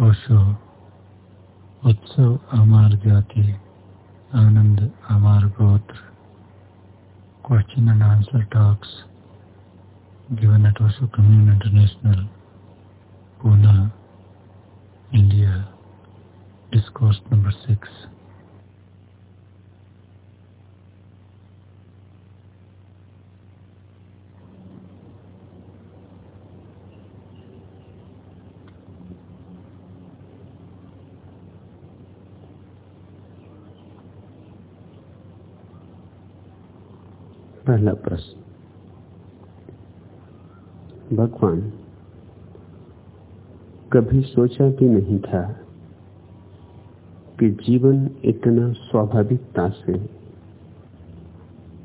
ओशो उत्सव अमार जाति, Anand Amar Gotra. Question and answer talks given at Osho commune international Poona India discourse number six पहला प्रश्न। भगवान, कभी सोचा भी नहीं था कि जीवन इतना स्वाभाविकता से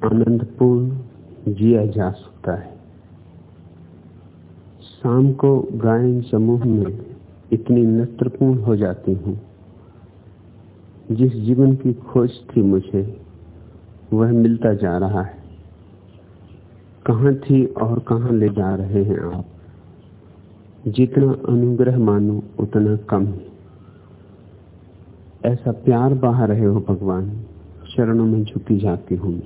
आनंदपूर्ण जिया जा सकता है। शाम को गायन समूह में इतनी नेत्रपूर्ण हो जाती हूँ। जिस जीवन की खोज थी मुझे, वह मिलता जा रहा है। कहा थी और कहा ले जा रहे हैं आप? जितना अनुग्रह मानो, उतना कम है। ऐसा प्यार बहा रहे हो भगवान चरणों में झुकी जाती हूँ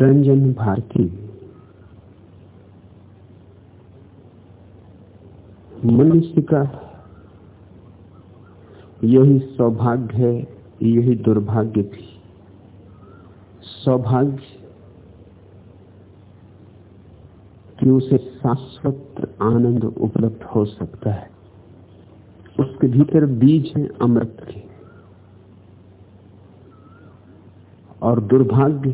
रंजन भारती। मनुष्य का यही सौभाग्य है, यही दुर्भाग्य भी। सौभाग्य कि उसे शाश्वत आनंद उपलब्ध हो सकता है। उसके भीतर बीज है अमृत के। और दुर्भाग्य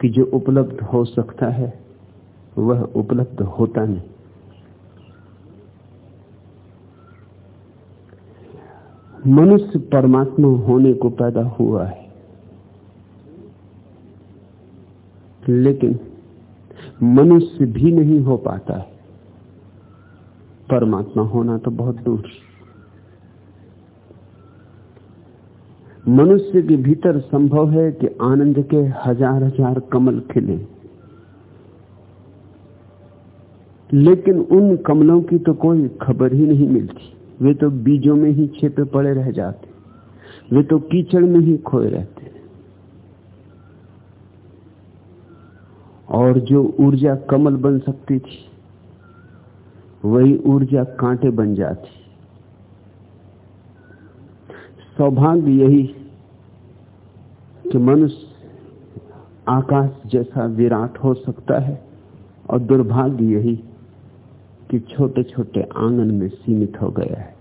कि जो उपलब्ध हो सकता है, वह उपलब्ध होता नहीं। मनुष्य परमात्मा होने को पैदा हुआ है। लेकिन मनुष्य भी नहीं हो पाता है। परमात्मा होना तो बहुत दूर। मनुष्य के भीतर संभव है कि आनंद के हज़ार हज़ार कमल खिले। लेकिन उन कमलों की तो कोई खबर ही नहीं मिलती। वे तो बीजों में ही छिपे पड़े रह जाते। वे तो कीचड़ में ही खोए रहते। और जो ऊर्जा कमल बन सकती थी, वही ऊर्जा कांटे बन जाती। सौभाग्य यही कि मनुष्य आकाश जैसा विराट हो सकता है, और दुर्भाग्य यही कि छोटे छोटे आँगन में सीमित हो गया है।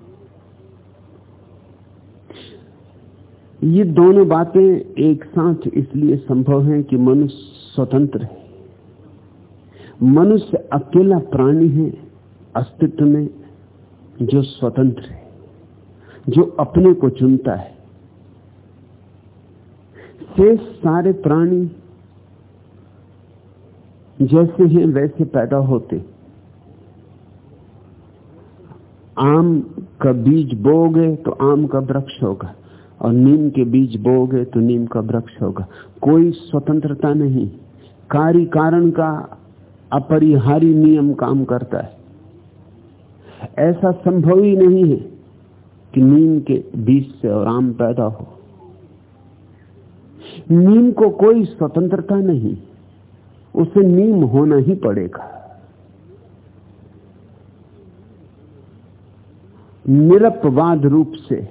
ये दोनों बातें एक साथ इसलिए संभव हैं कि मनुष्य स्वतंत्र है। मनुष्य अकेला प्राणी है, अस्तित्व में जो स्वतंत्र है, जो अपने को चुनता है। शेष सारे प्राणी जैसे हैं वैसे पैदा होते। आम का बीज बोगे तो आम का वृक्ष होगा, और नीम के बीज बोगे तो नीम का वृक्ष होगा। कोई स्वतंत्रता नहीं। कार्य कारण का अपरिहारी नियम काम करता है। ऐसा संभव ही नहीं है कि नीम के बीज से और आम पैदा हो। नीम को कोई स्वतंत्रता नहीं, उसे नीम होना ही पड़ेगा। निरपवाद रूप से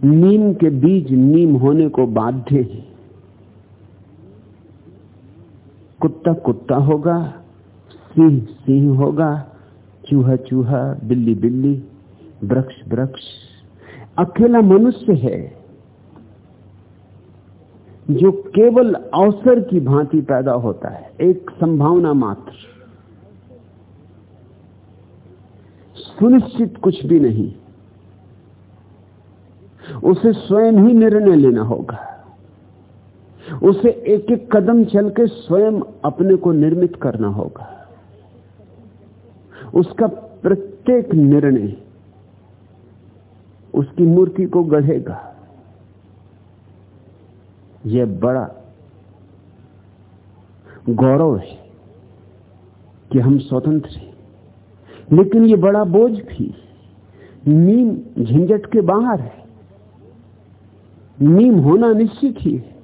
नीम के बीज नीम होने को बाध्य है। कुत्ता कुत्ता होगा, सिंह सिंह होगा, चूहा चूहा, बिल्ली बिल्ली, वृक्ष वृक्ष। अकेला मनुष्य है जो केवल अवसर की भांति पैदा होता है, एक संभावना मात्र। सुनिश्चित कुछ भी नहीं, उसे स्वयं ही निर्णय लेना होगा। उसे एक एक कदम चल के स्वयं अपने को निर्मित करना होगा। उसका प्रत्येक निर्णय उसकी मूर्ति को गढ़ेगा। यह बड़ा गौरव है कि हम स्वतंत्र हैं। लेकिन ये बड़ा बोझ भी नीम झंझट के बाहर है। नीम होना निश्चित ही है।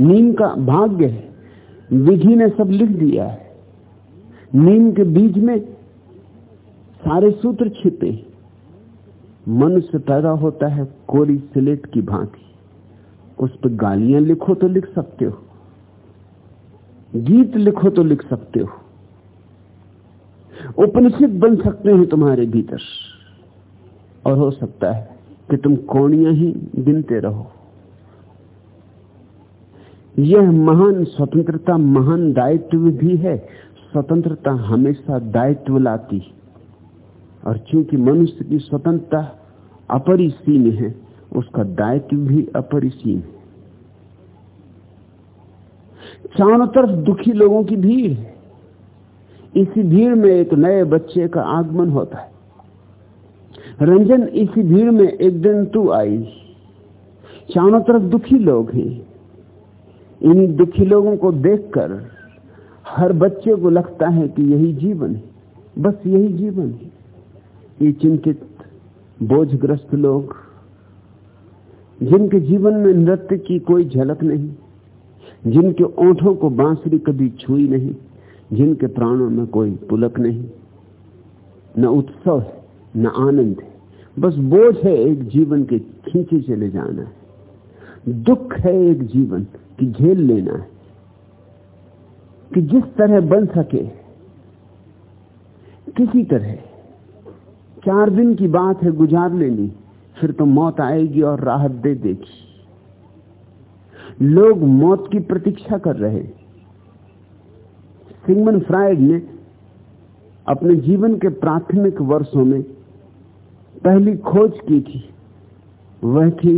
नीम का भाग्य है। विधि ने सब लिख दिया है। नीम के बीज में सारे सूत्र छिपे मनुष्य पैदा होता है कोरी सिलेट की भांति। उस पर गालियाँ लिखो तो लिख सकते हो। गीत लिखो तो लिख सकते हो। उपनिषद बन सकते हैं तुम्हारे भीतर। और हो सकता है कि तुम कौड़ियाँ ही गिनते रहो। यह महान स्वतंत्रता, महान दायित्व भी है। स्वतंत्रता हमेशा दायित्व लाती और चूँकि मनुष्य की स्वतंत्रता अपरिसीम है, उसका दायित्व भी अपरिसीम है। चारों तरफ़ दुखी लोगों की भीड़ है। इसी भीड़ में एक नए बच्चे का आगमन होता है। रंजन, इसी भीड़ में एक दिन तू आई चारों तरफ़ दुखी लोग हैं। इन्हीं दुखी लोगों को देखकर हर बच्चे को लगता है कि यही जीवन है। बस यही जीवन है। ये चिंतित, बोझग्रस्त लोग, जिनके जीवन में नृत्य की कोई झलक नहीं, जिनके ओंठों को बांसुरी कभी छुई नहीं, जिनके प्राणों में कोई पुलक नहीं। न उत्सव है, न आनंद है। बस बोझ है एक जीवन के खींचे चले जाना है। दुख है एक जीवन। की झेल लेना है कि जिस तरह बन सके, किसी तरह। चार दिन की बात है गुजार लेनी, फिर तो मौत आएगी और राहत दे देगी। लोग मौत की प्रतीक्षा कर रहे सिंगमन फ्राइड ने अपने जीवन के प्राथमिक वर्षों में पहली खोज की थी, वह थी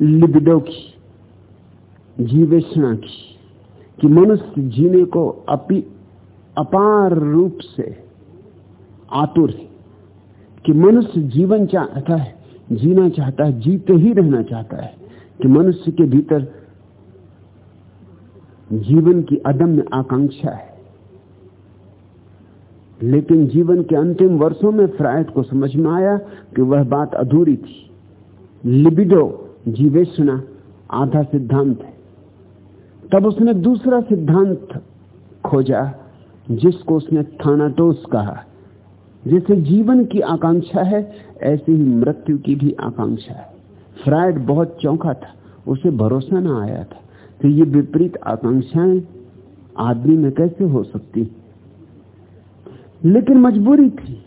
लिबिडो की। जीवेशना की, कि मनुष्य जीने को अपी अपार रूप से आतुर है। कि मनुष्य जीवन चाहता है, जीना चाहता है, जीते ही रहना चाहता है। कि मनुष्य के भीतर जीवन की अदम्य आकांक्षा है। लेकिन जीवन के अंतिम वर्षों में फ्रायड को समझ में आया कि वह बात अधूरी थी। लिबिडो जीवेशना आधा सिद्धांत है। तब उसने दूसरा सिद्धांत खोजा, जिसको उसने थानाटोस कहा। जैसे जीवन की आकांक्षा है, ऐसी ही मृत्यु की भी आकांक्षा है। फ्रायड बहुत चौंका था, उसे भरोसा ना आया था। कि ये विपरीत आकांक्षाएँ आदमी में कैसे हो सकती? लेकिन मजबूरी थी।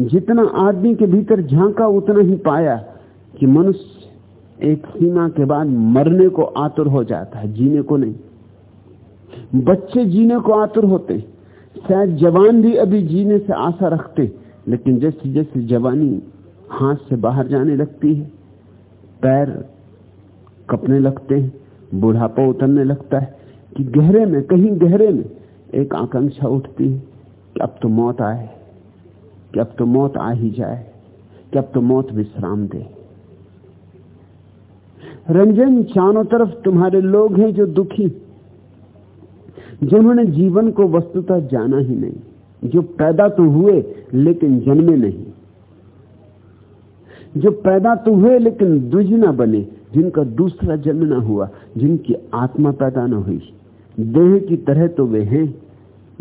जितना आदमी के भीतर झांका, उतना ही पाया कि मनुष्य एक सीमा के बाद मरने को आतुर हो जाता है, जीने को नहीं। बच्चे जीने को आतुर होते शायद जवान भी अभी जीने से आशा रखते लेकिन जैसे जैसे जवानी हाथ से बाहर जाने लगती है, पैर कपने लगते हैं, बुढ़ापा उतरने लगता है कि गहरे में, कहीं गहरे में एक आकांक्षा उठती है कि अब तो मौत आए, कि अब तो मौत आ ही जाए, कि अब तो मौत विश्राम दे। रंजन, चारों तरफ़ तुम्हारे लोग हैं जो दुखी, जिन्होंने जीवन को वस्तुतः जाना ही नहीं, जो पैदा तो हुए लेकिन जन्मे नहीं, जो पैदा तो हुए लेकिन दुज न बने, जिनका दूसरा जन्म ना हुआ, जिनकी आत्मा पैदा ना हुई। देह की तरह तो वे हैं,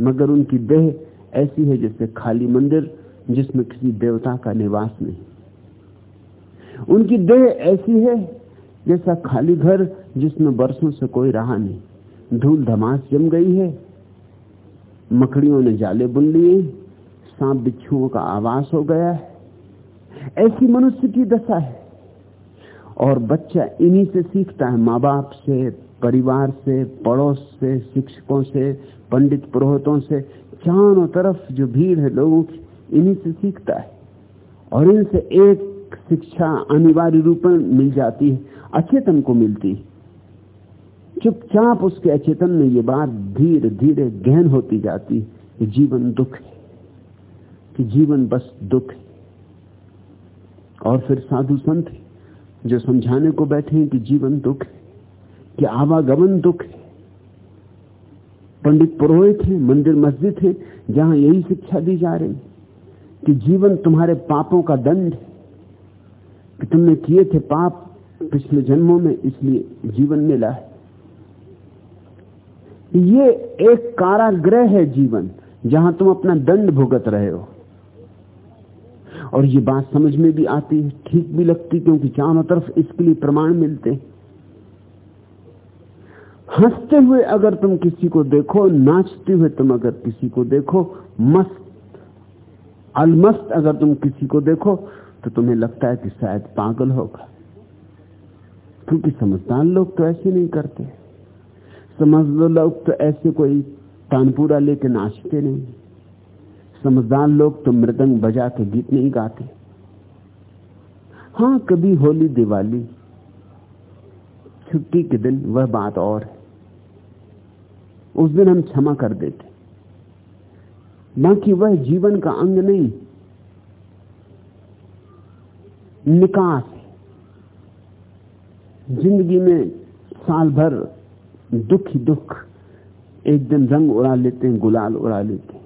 मगर उनकी देह ऐसी है जैसे खाली मंदिर, जिसमें किसी देवता का निवास नहीं। उनकी देह ऐसी है जैसा खाली घर जिसमें बरसों से कोई रहा नहीं। धूल धमास जम गई है। मकड़ियों ने जाले बुन लिए। सांप बिच्छुओं का आवास हो गया है। ऐसी मनुष्य की दशा है। और बच्चा इन्हीं से सीखता है। माँ बाप से, परिवार से, पड़ोस से, शिक्षकों से, पंडित पुरोहितों से, चारों तरफ़ जो भीड़ है लोगों की, इन्हीं से सीखता है। और इनसे एक शिक्षा अनिवार्य रूप में मिल जाती है। अचेतन को मिलती। चुपचाप उसके अचेतन में ये बात धीरे धीरे गहन होती जाती कि जीवन दुख है, कि जीवन बस दुख है। और फिर साधु संत जो समझाने को बैठे हैं कि जीवन दुख है, कि आवागमन दुख है। पंडित पुरोहित हैं, मंदिर मस्जिद है, जहाँ यही शिक्षा दी जा रही कि जीवन तुम्हारे पापों का दंड है, कि तुमने किए थे पाप पिछले जन्मों में इसलिए जीवन मिला है। ये एक कारागृह है जीवन, जहाँ तुम अपना दंड भुगत रहे हो। और ये बात समझ में भी आती है, ठीक भी लगती, क्योंकि चारों तरफ़ इसके लिए प्रमाण मिलते हँसते हुए अगर तुम किसी को देखो, नाचते हुए तुम अगर किसी को देखो, मस्त, अलमस्त अगर तुम किसी को देखो तो तुम्हें लगता है कि शायद पागल होगा। क्योंकि समझदार लोग तो ऐसे नहीं करते। समझदार लोग तो ऐसे कोई तानपुरा लेके नाचते नहीं। समझदार लोग तो मृदंग बजा के गीत नहीं गाते। हाँ कभी होली, दिवाली, छुट्टी के दिन वह बात और है। उस दिन हम क्षमा कर देते। बाकी वह जीवन का अंग नहीं। निकास। ज़िंदगी में साल भर दुख ही दुख एक दिन रंग उड़ा लेते हैं, गुलाल उड़ा लेते हैं।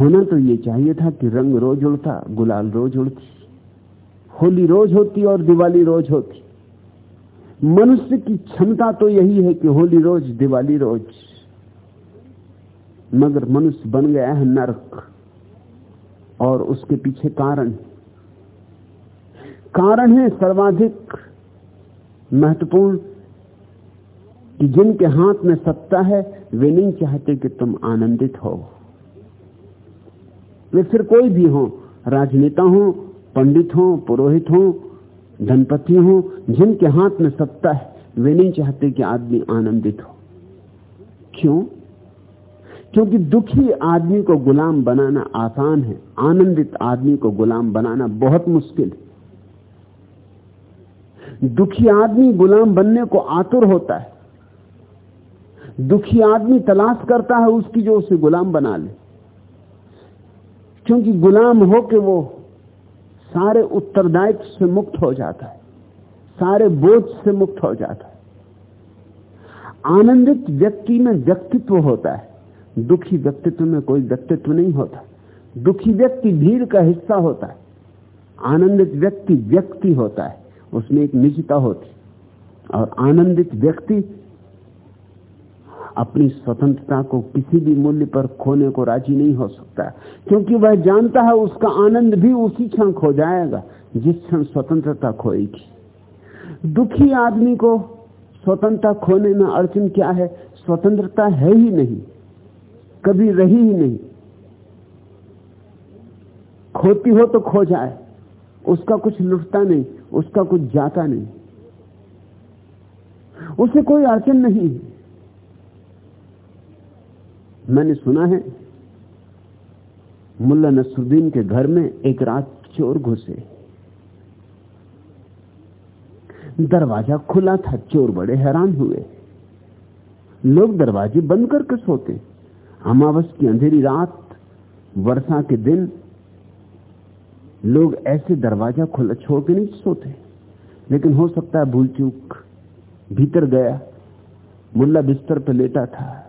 होना तो ये चाहिए था कि रंग रोज उड़ता, गुलाल रोज उड़ती। होली रोज होती और दिवाली रोज होती। मनुष्य की क्षमता तो यही है कि होली रोज, दिवाली रोज। मगर मनुष्य बन गया है नरक। और उसके पीछे कारण कारण है सर्वाधिक महत्वपूर्ण कि जिनके हाथ में सत्ता है, वे नहीं चाहते कि तुम आनंदित हो। वे फिर कोई भी हो, राजनेता हो, पंडित हो, पुरोहित हो, धनपति हो, जिनके हाथ में सत्ता है, वे नहीं चाहते कि आदमी आनंदित हो। क्यों? क्योंकि दुखी आदमी को गुलाम बनाना आसान है, आनंदित आदमी को गुलाम बनाना बहुत मुश्किल है। दुखी आदमी गुलाम बनने को आतुर होता है। दुखी आदमी तलाश करता है उसकी जो उसे गुलाम बना ले। क्योंकि गुलाम हो के वो सारे उत्तरदायित्व से मुक्त हो जाता है। सारे बोझ से मुक्त हो जाता है। आनंदित व्यक्ति में व्यक्तित्व होता है। दुखी व्यक्तित्व में कोई व्यक्तित्व नहीं होता। दुखी व्यक्ति भीड़ का हिस्सा होता है। आनंदित व्यक्ति व्यक्ति होता है। उसमें एक निजता होती और आनंदित व्यक्ति अपनी स्वतंत्रता को किसी भी मूल्य पर खोने को राज़ी नहीं हो सकता। क्योंकि वह जानता है उसका आनंद भी उसी क्षण खो जाएगा, जिस क्षण स्वतंत्रता खोएगी। दुखी आदमी को स्वतंत्रता खोने में अड़चन क्या है? स्वतंत्रता है ही नहीं, कभी रही ही नहीं। खोती हो तो खो जाए, उसका कुछ लुटता नहीं। उसका कुछ जाता नहीं। उसे कोई अड़चन नहीं। है मैंने सुना है, मुल्ला नसरुद्दीन के घर में एक रात चोर घुसे। दरवाज़ा खुला था, चोर बड़े हैरान हुए। लोग दरवाजे बंद करके सोते। अमावस की अंधेरी रात, वर्षा के दिन लोग ऐसे दरवाज़ा खुला, छोड़ के नहीं सोते। लेकिन हो सकता है भूल चूक भीतर गया, मुल्ला बिस्तर पर लेटा था।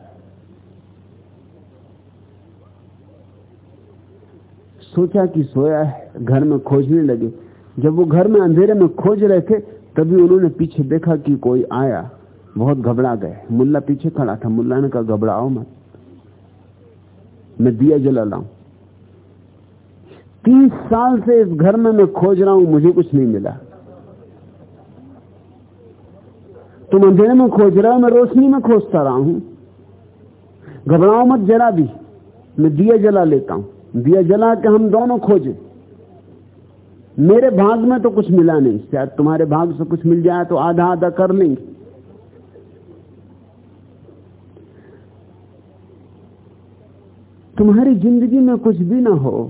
सोचा कि सोया है, घर में खोजने लगे। जब वो घर में अंधेरे में खोज रहे थे, तभी उन्होंने पीछे देखा कि कोई आया। बहुत घबरा गए। मुल्ला पीछे खड़ा था। मुल्ला ने कहा, घबराओ मत। मैं दिया जला लाऊं। तीस साल से इस घर में मैं खोज रहा हूँ, मुझे कुछ नहीं मिला। तुम अंधेरे में खोज रहे हो, मैं रोशनी में खोजता रहा हूँ। घबराओ मत जरा भी, मैं दिया जला लेता हूँ। दिया जला के हम दोनों खोजे। मेरे भाग में तो कुछ मिला नहीं, शायद तुम्हारे भाग से कुछ मिल जाए तो आधा आधा कर लेंगे। तुम्हारी ज़िंदगी में कुछ भी ना हो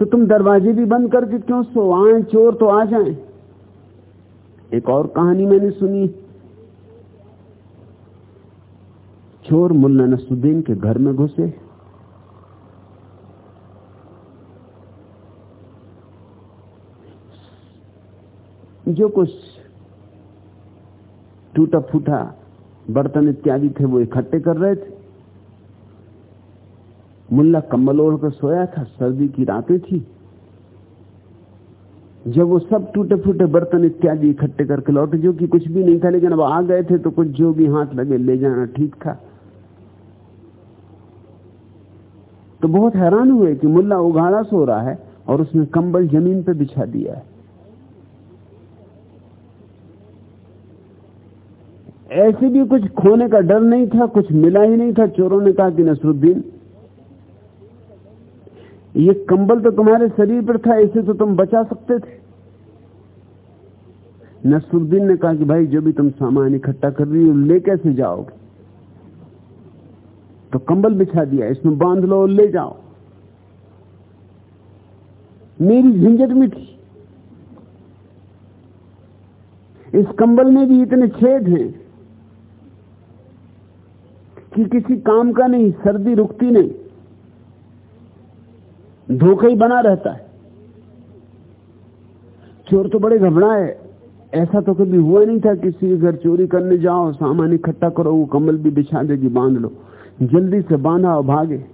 तो तुम दरवाजे भी बंद करके क्यों सो आए, चोर तो आ जाए। एक और कहानी मैंने सुनी। चोर मुल्ला नसुद्दीन के घर में घुसे। जो कुछ टूटा फूटा बर्तन इत्यादि थे वो इकट्ठे कर रहे थे। मुल्ला कम्बल ओढ़ कर सोया था, सर्दी की रातें थी। जब वो सब टूटे फूटे बर्तन इत्यादि इकट्ठे करके लौटे, जो कि कुछ भी नहीं था, लेकिन अब आ गए थे तो कुछ जो भी हाथ लगे, ले जाना ठीक था। तो बहुत हैरान हुए कि मुल्ला उघाड़ा सो रहा है और उसने कंबल ज़मीन पर बिछा दिया है। ऐसे भी कुछ खोने का डर नहीं था, कुछ मिला ही नहीं था। चोरों ने कहा कि नसरुद्दीन ये कंबल तो तुम्हारे शरीर पर था, इसे तो तुम बचा सकते थे। नसरुद्दीन ने कहा कि भाई, जो भी तुम सामान इकट्ठा कर रही हो, ले कैसे जाओगे? तो कंबल बिछा दिया, इसमें बाँध लो, ले जाओ। मेरी झंझट में थी। इस कंबल में भी इतने छेद हैं कि किसी काम का नहीं, सर्दी रुकती नहीं। धोखा ही बना रहता है। चोर तो बड़े घबराए। ऐसा तो कभी हुआ नहीं था किसी के घर चोरी करने जाओ, सामान इकट्ठा करो, वो कमल भी बिछा देगी, बाँध लो। जल्दी से बांधा और भागे।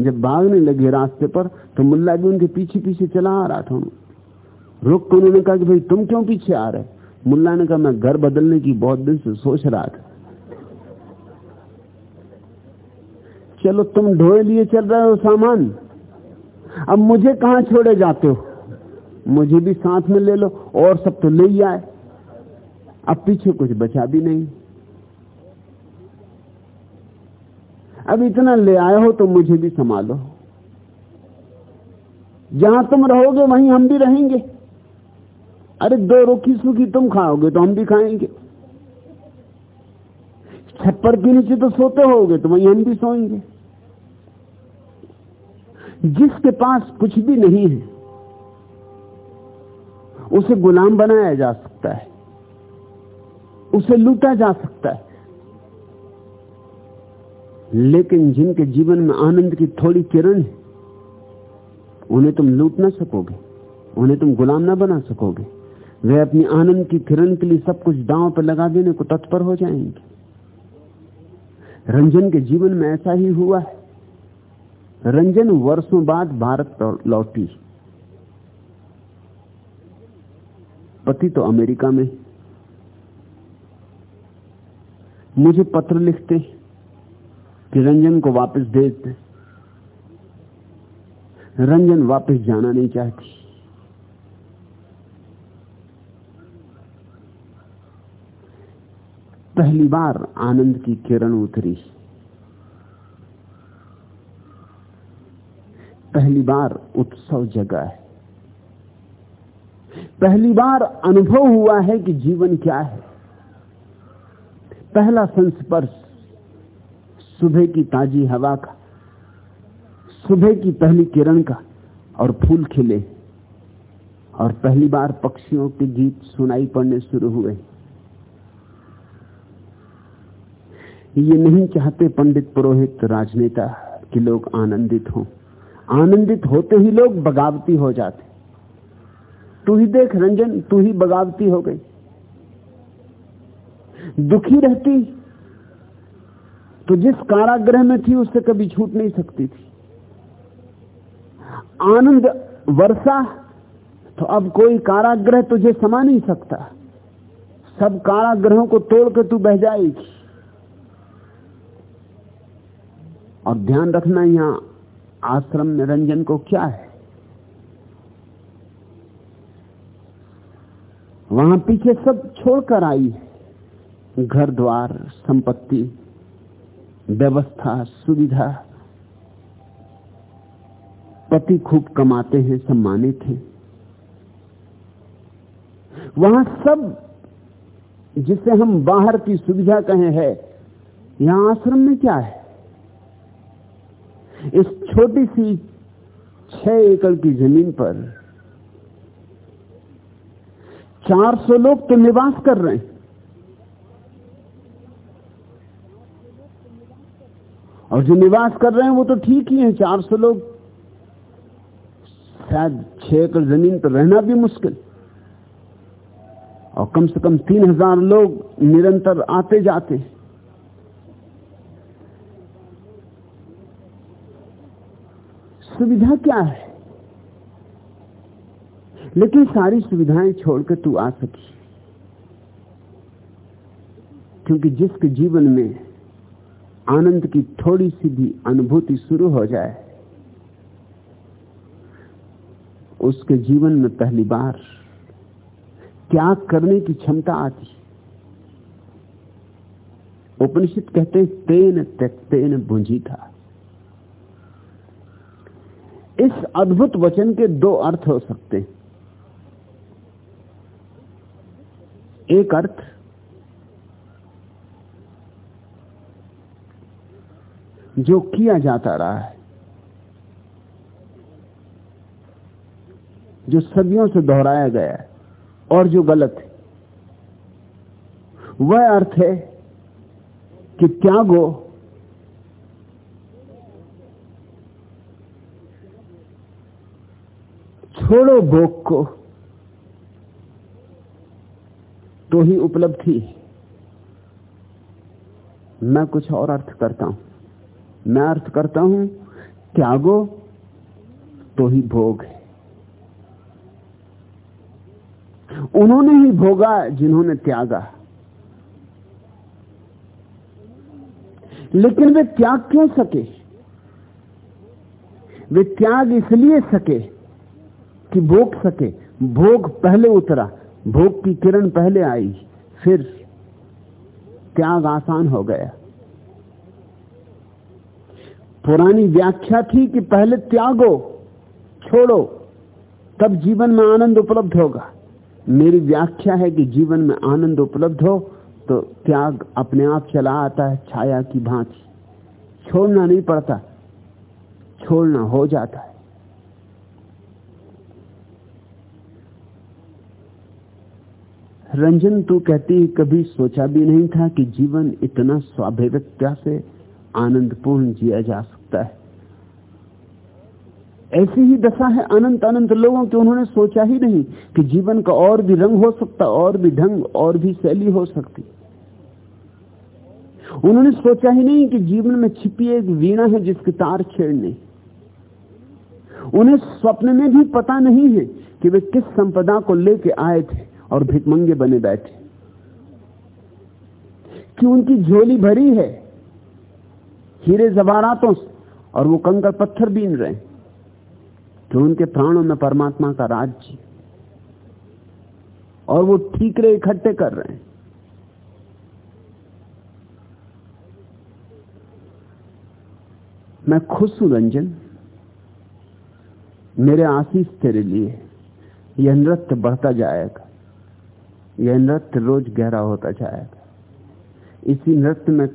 जब भागने लगे रास्ते पर तो मुल्ला भी उनके पीछे पीछे चला आ रहा था। रुक तो उन्होंने कहा कि भाई, तुम क्यों पीछे आ रहे? मुल्ला ने कहा, मैं घर बदलने की बहुत दिन से सोच रहा था। चलो, तुम ढोए लिए चल रहे हो सामान। अब मुझे कहा छोड़े जाते हो? मुझे भी साथ में ले लो, और सब तो ले ही आए। अब पीछे कुछ बचा भी नहीं। अब इतना ले आए हो तो मुझे भी संभालो। जहाँ तुम रहोगे, वहीं हम भी रहेंगे। अरे दो रुखी सूखी तुम खाओगे तो हम भी खाएँगे। छप्पर के नीचे तो सोते होगे तो वहीं हम भी सोएँगे। जिसके पास कुछ भी नहीं है, उसे गुलाम बनाया जा सकता है, उसे लूटा जा सकता है। लेकिन जिनके जीवन में आनंद की थोड़ी किरण है, उन्हें तुम लूट ना सकोगे, उन्हें तुम गुलाम ना बना सकोगे। वे अपनी आनंद की किरण के लिए सब कुछ दांव पर लगा देने को तत्पर हो जाएँगे। रंजन के जीवन में ऐसा ही हुआ है। रंजन वर्षों बाद भारत लौटी। पति तो अमेरिका में। मुझे पत्र लिखते कि रंजन को वापस भेज दे रंजन वापस जाना नहीं चाहती। पहली बार आनंद की किरण उतरी। पहली बार उत्सव जगा है। पहली बार अनुभव हुआ है कि जीवन क्या है। पहला संस्पर्श, सुबह की ताजी हवा का, सुबह की पहली किरण का और फूल खिले। और पहली बार पक्षियों के गीत सुनाई पड़ने शुरू हुए। ये नहीं चाहते पंडित पुरोहित राजनेता कि लोग आनंदित हों। आनंदित होते ही लोग बगावती हो जाते। तू ही देख रंजन, तू ही बगावती हो गई। दुखी रहती तो जिस कारागृह में थी उससे कभी छूट नहीं सकती थी। आनंद वर्षा तो अब कोई कारागृह तुझे समा नहीं सकता। सब कारागृहों को तोड़ के तू बह जाएगी। और ध्यान रखना यहाँ आश्रम निरंजन को क्या है? वहाँ पीछे सब छोड़कर आई है। घर द्वार, संपत्ति, व्यवस्था, सुविधा। पति खूब कमाते हैं, सम्मानित हैं। वहाँ सब जिसे हम बाहर की सुविधा कहें है, यहाँ आश्रम में क्या है? इस छोटी सी छह एकड़ की ज़मीन पर 400 लोग तो निवास कर रहे हैं। और जो निवास कर रहे हैं वो तो ठीक ही है 400 लोग। शायद छह एकड़ ज़मीन पर रहना भी मुश्किल। और कम से कम तीन हज़ार लोग निरंतर आते जाते सुविधा क्या है? लेकिन सारी सुविधाएँ छोड़कर तू आ सकी। क्योंकि जिसके जीवन में आनंद की थोड़ी सी भी अनुभूति शुरू हो जाए, उसके जीवन में पहली बार त्याग करने की क्षमता आती। उपनिषद कहते हैं, तेन त्यक्तेन भुंजी था इस अद्भुत वचन के दो अर्थ हो सकते हैं। एक अर्थ, जो किया जाता रहा है, जो सदियों से दोहराया गया है और जो गलत है। वह अर्थ है कि त्यागो छोड़ो भोग को। तो ही उपलब्धि मैं कुछ और अर्थ करता हूँ। मैं अर्थ करता हूँ, त्यागो तो ही भोग है। उन्होंने ही भोगा जिन्होंने त्यागा। लेकिन वे त्याग क्यों सके? वे त्याग इसलिए सके कि भोग सके, भोग पहले उतरा, भोग की किरण पहले आई, फिर त्याग आसान हो गया। पुरानी व्याख्या थी कि पहले त्यागो, छोड़ो, तब जीवन में आनंद उपलब्ध होगा। मेरी व्याख्या है कि जीवन में आनंद उपलब्ध हो तो त्याग अपने आप चला आता है, छाया की भांति। छोड़ना नहीं पड़ता, छोड़ना हो जाता है। रंजन, तू कहती कभी सोचा भी नहीं था कि जीवन इतना स्वाभाविकता से आनंदपूर्ण जिया जा सकता है। ऐसी ही दशा है अनंत अनंत लोगों की, उन्होंने सोचा ही नहीं कि जीवन का और भी रंग हो सकता, और भी ढंग, और भी शैली हो सकती। उन्होंने सोचा ही नहीं कि जीवन में छिपी एक वीणा है जिसके तार छेड़ने। उन्हें स्वप्न में भी पता नहीं है कि वे किस संपदा को लेके आए थे। और भिकमंगे बने बैठे। कि उनकी झोली भरी है, हीरे जवारातों से, और वो कंकर पत्थर बीन रहे हैं। कि उनके प्राणों में परमात्मा का राज्य, और वो ठीकरे इकट्ठे कर रहे हैं। मैं खुश हूँ, रंजन। मेरे आशीष तेरे लिए, यह नृत्य बढ़ता जाएगा। यह नृत्य रोज गहरा होता जाएगा इसी नृत्य में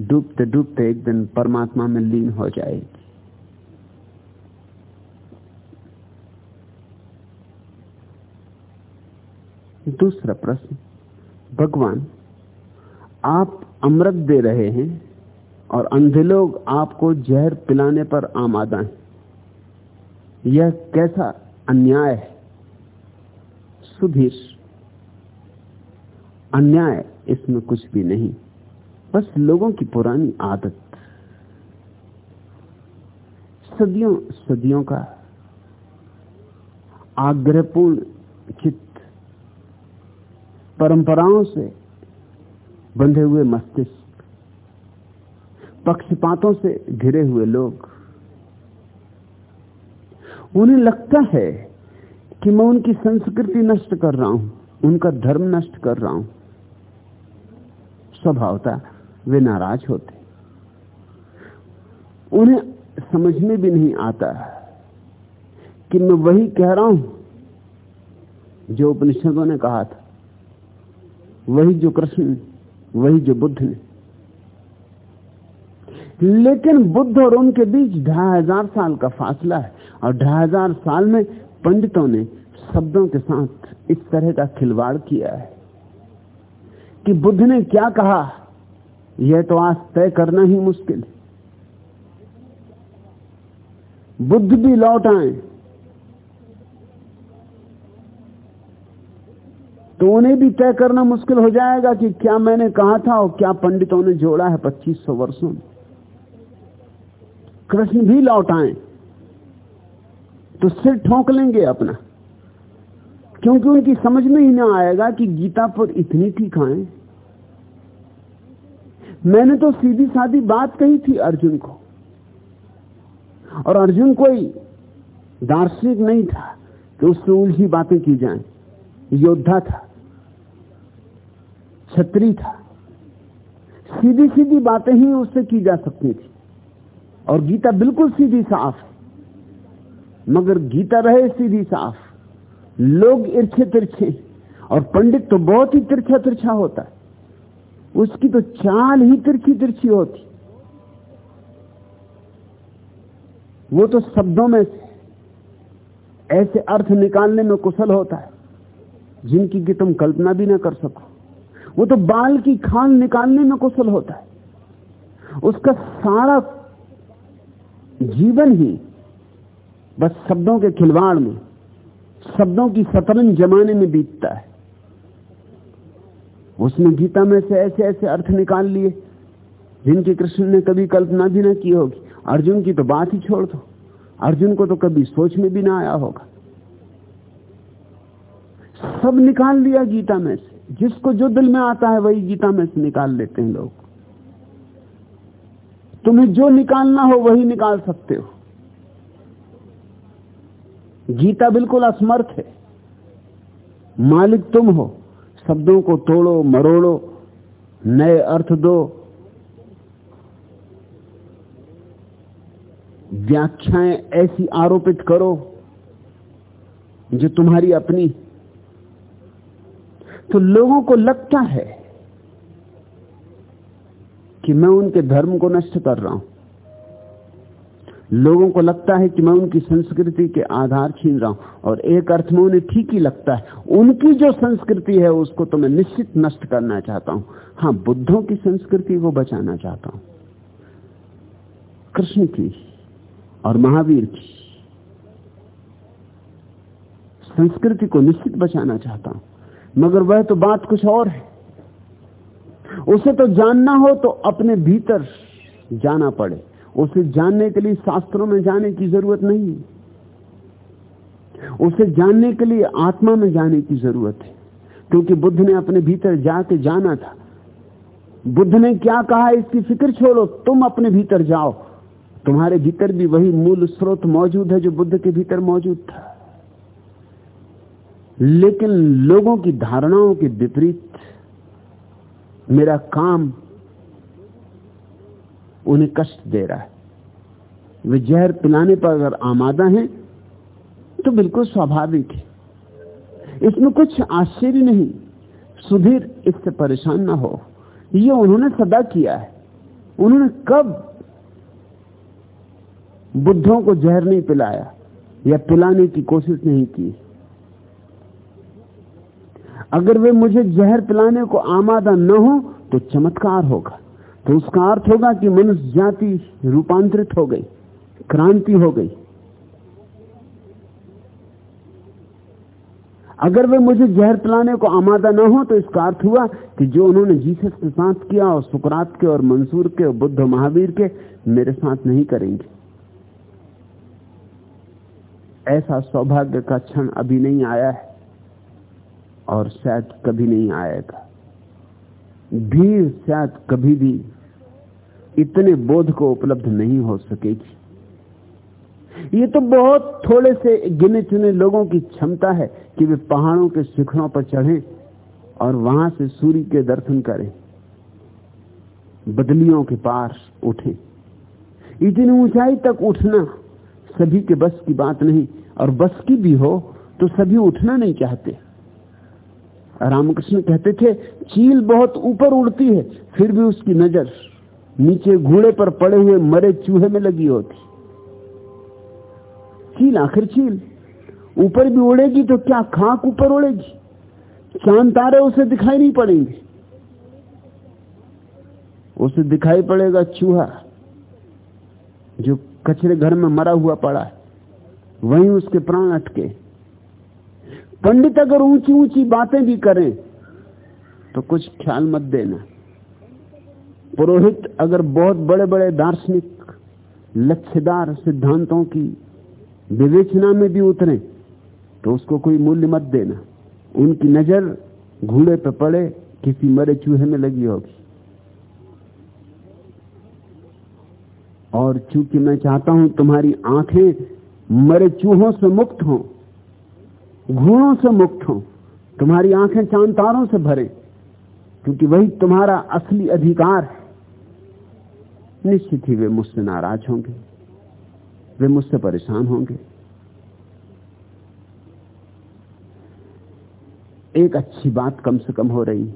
डूबते डूबते एक दिन परमात्मा में लीन हो जाएगी। दूसरा प्रश्न, भगवान, आप अमृत दे रहे हैं और अंधे लोग आपको जहर पिलाने पर आमादा हैं। यह कैसा अन्याय है? सुधीर अन्याय इसमें कुछ भी नहीं। बस लोगों की पुरानी आदत। सदियों सदियों का आग्रहपूर्ण चित्त परंपराओं से बंधे हुए मस्तिष्क, पक्षपातों से घिरे हुए लोग। उन्हें लगता है कि मैं उनकी संस्कृति नष्ट कर रहा हूँ, उनका धर्म नष्ट कर रहा हूँ। स्वभावता वे नाराज़ होते उन्हें समझ में भी नहीं आता कि मैं वही कह रहा हूँ जो उपनिषदों ने कहा था। वही जो कृष्ण वही जो बुद्ध ने। लेकिन बुद्ध और उनके बीच ढाई हज़ार साल का फासला है और ढाई हज़ार साल में पंडितों ने शब्दों के साथ इस तरह का खिलवाड़ किया है। कि बुद्ध ने क्या कहा? यह तो आज तय करना ही मुश्किल। बुद्ध भी लौट आए। तो उन्हें भी तय करना मुश्किल हो जाएगा कि क्या मैंने कहा था और क्या पंडितों ने जोड़ा है 2500 वर्षों में। कृष्ण भी लौट आए। तो सिर ठोंक लेंगे अपना। क्योंकि उनकी समझ में ही ना आएगा कि गीता पर इतनी थी आए मैंने तो सीधी सादी बात कही थी अर्जुन को। और अर्जुन कोई दार्शनिक नहीं था कि उससे उलझी बातें की जाएँ। योद्धा था छत्री था। सीधी सीधी बातें ही उससे की जा सकती थी। और गीता बिल्कुल सीधी साफ़ है। मगर गीता रहे सीधी साफ़। लोग इर्छे तिरछे और पंडित तो बहुत ही तिरछा तिरछा होता है। उसकी तो चाल ही तिरछी तिरछी होती। वो तो शब्दों में ऐसे अर्थ निकालने में कुशल होता है, जिनकी कि तुम कल्पना भी ना कर सको। वो तो बाल की खाल निकालने में कुशल होता है। उसका सारा जीवन ही बस शब्दों के खिलवाड़ में शब्दों की सतरंज जमाने में बीतता है। उसने गीता में से ऐसे ऐसे अर्थ निकाल लिए, जिनकी कृष्ण ने कभी कल्पना भी ना की होगी। अर्जुन की तो बात ही छोड़ दो। अर्जुन को तो कभी सोच में भी ना आया होगा। सब निकाल लिया गीता में से। जिसको जो दिल में आता है, वही गीता में से निकाल लेते हैं लोग। तुम्हें जो निकालना हो, वही निकाल सकते हो। गीता बिल्कुल असमर्थ है। मालिक तुम हो, शब्दों को तोड़ो, मरोड़ो, नए अर्थ दो। व्याख्याएँ ऐसी आरोपित करो, जो तुम्हारी अपनी। तो लोगों को लगता है कि मैं उनके धर्म को नष्ट कर रहा हूँ। लोगों को लगता है कि मैं उनकी संस्कृति के आधार छीन रहा हूँ। और एक अर्थ में उन्हें ठीक ही लगता है। उनकी जो संस्कृति है, उसको तो मैं निश्चित नष्ट करना चाहता हूँ। हाँ, बुद्धों की संस्कृति को बचाना चाहता हूँ। कृष्ण की और महावीर की संस्कृति को निश्चित बचाना चाहता हूँ। मगर वह तो बात कुछ और है। उसे तो जानना हो तो अपने भीतर जाना पड़े। उसे जानने के लिए शास्त्रों में जाने की ज़रूरत नहीं उसे जानने के लिए आत्मा में जाने की ज़रूरत है। क्योंकि बुद्ध ने अपने भीतर जाके जाना था। बुद्ध ने क्या कहा, इसकी फ़िक्र छोड़ो, तुम अपने भीतर जाओ। तुम्हारे भीतर भी वही मूल स्रोत मौजूद है जो बुद्ध के भीतर मौजूद था। लेकिन लोगों की धारणाओं के विपरीत मेरा काम उन्हें कष्ट दे रहा है। वे जहर पिलाने पर अगर आमादा हैं तो बिल्कुल स्वाभाविक है। इसमें कुछ आश्चर्य नहीं। सुधीर इससे परेशान ना हो। ये उन्होंने सदा किया है। उन्होंने कब बुद्धों को जहर नहीं पिलाया या पिलाने की कोशिश नहीं की। अगर वे मुझे जहर पिलाने को आमादा न हो तो चमत्कार होगा। तो उसका अर्थ होगा कि मनुष्य जाति रूपांतरित हो गई, क्रांति हो गई। अगर वे मुझे जहर पिलाने को आमादा न हो तो इसका अर्थ हुआ कि जो उन्होंने जीसस के साथ किया और सुकरात के और मंसूर के और बुद्ध महावीर के, मेरे साथ नहीं करेंगे। ऐसा सौभाग्य का क्षण अभी नहीं आया है और शायद कभी नहीं आएगा। भीड़ शायद कभी भी इतने बोध को उपलब्ध नहीं हो सकेगी। ये तो बहुत थोड़े से गिने चुने लोगों की क्षमता है कि वे पहाड़ों के शिखरों पर चढ़े और वहाँ से सूर्य के दर्शन करें। बदलियों के पार उठे। इतनी ऊंचाई तक उठना सभी के बस की बात नहीं, और बस की भी हो तो सभी उठना नहीं चाहते। रामकृष्ण कहते थे, चील बहुत ऊपर उड़ती है, फिर भी उसकी नज़र नीचे घोड़े पर पड़े हुए मरे चूहे में लगी होती। चील, आखिर चील, ऊपर भी उड़ेगी तो क्या खाक ऊपर उड़ेगी? चाँद तारे उसे दिखाई नहीं पड़ेंगे। उसे दिखाई पड़ेगा चूहा, जो कचरे घर में मरा हुआ पड़ा है, वहीं उसके प्राण अटके। पंडित अगर ऊँची ऊँची बातें भी करें तो कुछ ख्याल मत देना। पुरोहित अगर बहुत बड़े बड़े दार्शनिक लक्ष्यदार सिद्धांतों की विवेचना में भी उतरे तो उसको कोई मूल्य मत देना। उनकी नज़र घूड़े पे पड़े, किसी मरे चूहे में लगी होगी। और चूँकि मैं चाहता हूँ तुम्हारी आँखें मरे चूहों से मुक्त हों घूणों से मुक्त हो, तुम्हारी आँखें चाँद तारों से भरे, क्योंकि वही तुम्हारा असली अधिकार है। निश्चित ही वे मुझसे नाराज़ होंगे, वे मुझसे परेशान होंगे। एक अच्छी बात कम से कम हो रही,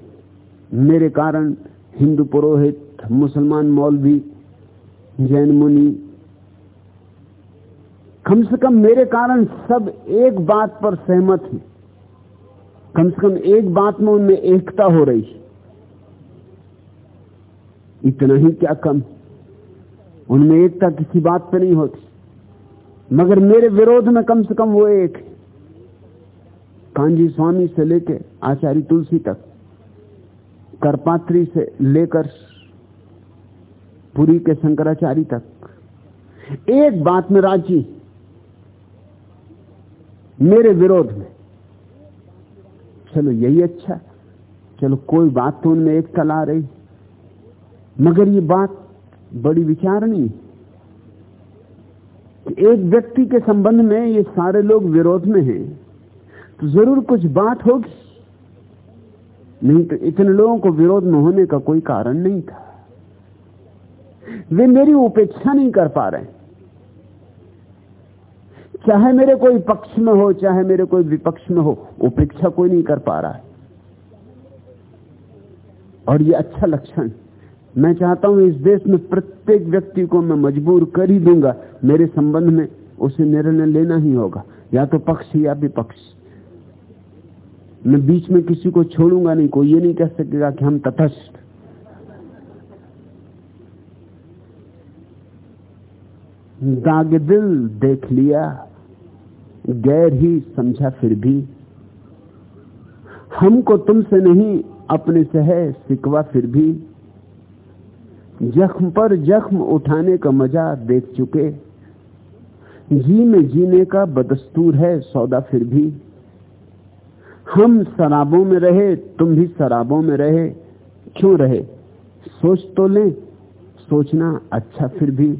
मेरे कारण हिंदू पुरोहित, मुसलमान मौलवी, जैन मुनि कम से कम मेरे कारण सब एक बात पर सहमत हैं। कम से कम एक बात में उनमें एकता हो रही है। इतना ही क्या कम? उनमें एकता किसी बात पर नहीं होती। मगर मेरे विरोध में कम से कम वो एक कांजी स्वामी से लेकर आचार्य तुलसी तक, करपात्री से लेकर पुरी के शंकराचार्य तक, एक बात में राज़ी मेरे विरोध में। चलो यही अच्छा। चलो कोई बात तो उनमें एक कला रही। मगर ये बात बड़ी विचारणी एक व्यक्ति के संबंध में ये सारे लोग विरोध में हैं। तो ज़रूर कुछ बात होगी। नहीं तो इतने लोगों को विरोध में होने का कोई कारण नहीं था। वे मेरी उपेक्षा नहीं कर पा रहे। चाहे मेरे कोई पक्ष में हो, चाहे मेरे कोई विपक्ष में हो उपेक्षा कोई नहीं कर पा रहा है। और ये अच्छा लक्षण। मैं चाहता हूँ इस देश में प्रत्येक व्यक्ति को मैं मजबूर कर ही दूँगा। मेरे संबंध में उसे निर्णय लेना ही होगा, या तो पक्ष या विपक्ष। मैं बीच में किसी को छोड़ूँगा नहीं, कोई ये नहीं कह सकेगा कि हम तटस्थ। दाग दिल देख लिया। गैर ही समझा फिर भी। हमको तुमसे नहीं, अपने से है, सिकवा फिर भी। जख्म पर जख्म उठाने का मज़ा देख चुके। जी में जीने का बदस्तूर है, सौदा फिर भी। हम शराबों में रहे, तुम भी शराबों में रहे। क्यों रहे? सोच तो ले, सोचना अच्छा फिर भी।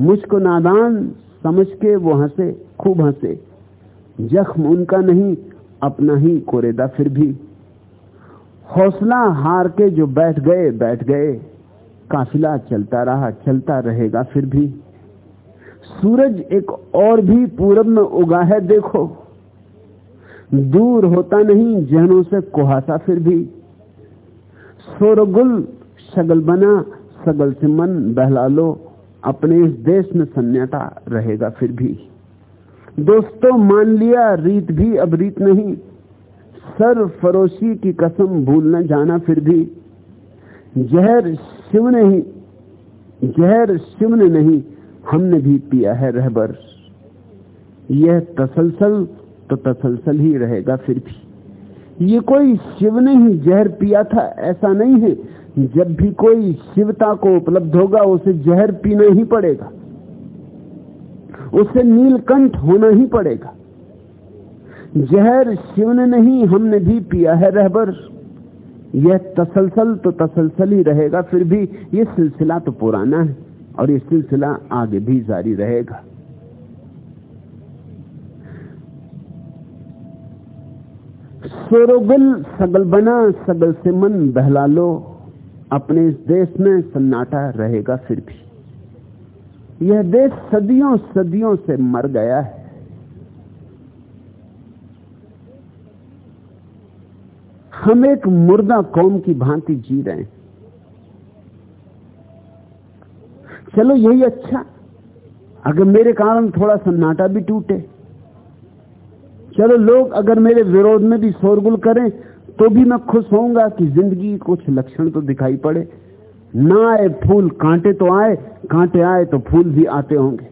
मुझको नादान समझ के वो हंसे, खूब हंसे। जख्म उनका नहीं, अपना ही कोरेदा फिर भी। हौसला हार के जो बैठ गए बैठ गए। काफिला चलता रहा, चलता रहेगा फिर भी। सूरज एक और भी पूरब में उगा है, देखो। दूर होता नहीं, जहनों से कुहासा फिर भी। सोरगुल सगल बना सगल से मन बहला लो। अपने इस देश में सन्याटा रहेगा फिर भी। दोस्तों, मान लिया, रीत भी अब रीत नहीं। सर फरोशी की कसम भूल न जाना फिर भी। जहर शिव ने ही जहर शिव ने नहीं, हमने भी पिया है रहबर। यह तसलसल तो तसलसल ही रहेगा फिर भी। ये कोई शिव ने ही जहर पिया था, ऐसा नहीं है। जब भी कोई शिवता को उपलब्ध होगा, उसे जहर पीना ही पड़ेगा। उसे नीलकंठ होना ही पड़ेगा। जहर शिव ने नहीं, हमने भी पिया है रहबर। यह तसलसल तो तसलसल ही रहेगा, फिर भी यह सिलसिला तो पुराना है, और यह सिलसिला आगे भी जारी रहेगा। सोरोगल सगल बना, सगल से मन बहला लो। अपने इस देश में सन्नाटा रहेगा फिर भी। यह देश सदियों सदियों से मर गया है। हम एक मुर्दा कौम की भांति जी रहे हैं। चलो यही अच्छा। अगर मेरे कारण थोड़ा सन्नाटा भी टूटे। चलो लोग अगर मेरे विरोध में भी शोरगुल करें तो भी मैं खुश होऊँगा कि ज़िंदगी कुछ लक्षण तो दिखाई पड़े। ना आए फूल, कांटे तो आए, कांटे आए तो फूल भी आते होंगे।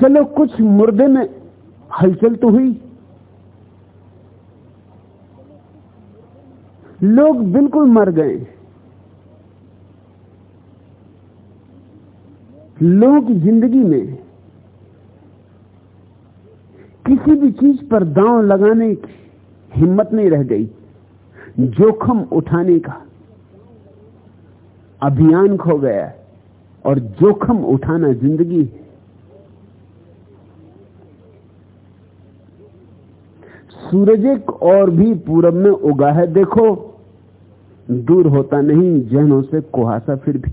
चलो कुछ मुर्दे में हलचल तो हुई। लोग बिल्कुल मर गए। लोगों की ज़िंदगी में किसी भी चीज़ पर दांव लगाने की हिम्मत नहीं रह गई। जोखम उठाने का अभियान खो गया और जोखम उठाना ज़िंदगी है। सूरज एक और भी पूरब में उगा है। देखो, दूर होता नहीं, जहनों से कुहासा फिर भी।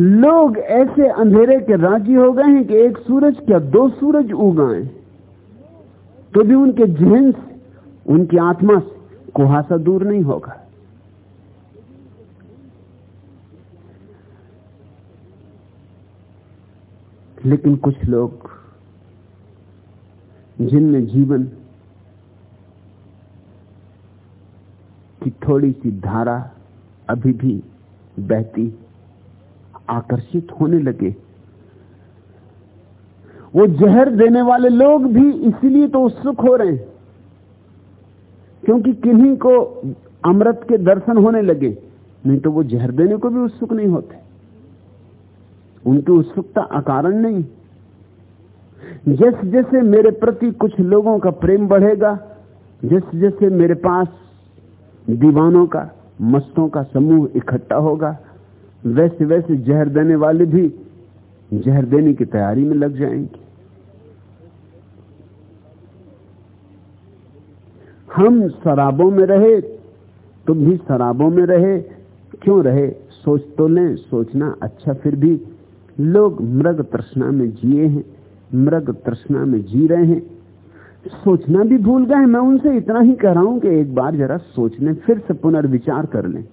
लोग ऐसे अंधेरे के राज़ी हो गए हैं कि एक सूरज क्या दो सूरज उगाए। तो भी उनके जहन से, उनकी आत्मा से कुहासा दूर नहीं होगा। लेकिन कुछ लोग, जिनमें जीवन की थोड़ी सी धारा अभी भी बहती आकर्षित होने लगे। वो जहर देने वाले लोग भी इसलिए तो उत्सुक हो रहे हैं, क्योंकि किन्हीं को अमृत के दर्शन होने लगे, नहीं तो वो जहर देने को भी उत्सुक नहीं होते। उनकी उत्सुकता अकारण नहीं। जैसे जैसे मेरे प्रति कुछ लोगों का प्रेम बढ़ेगा जैसे जैसे मेरे पास दीवानों का, मस्तों का समूह इकट्ठा होगा वैसे वैसे जहर देने वाले भी जहर देने की तैयारी में लग जाएँगे। हम शराबों में रहे, तुम भी शराबों में रहे, क्यों रहे? सोच तो लें, सोचना अच्छा फिर भी। लोग मृग तृष्णा में जिए हैं, मृग तृष्णा में जी रहे हैं। सोचना भी भूल गए, मैं उनसे इतना ही कह रहा हूँ कि एक बार जरा सोचने, फिर से पुनर्विचार कर लें।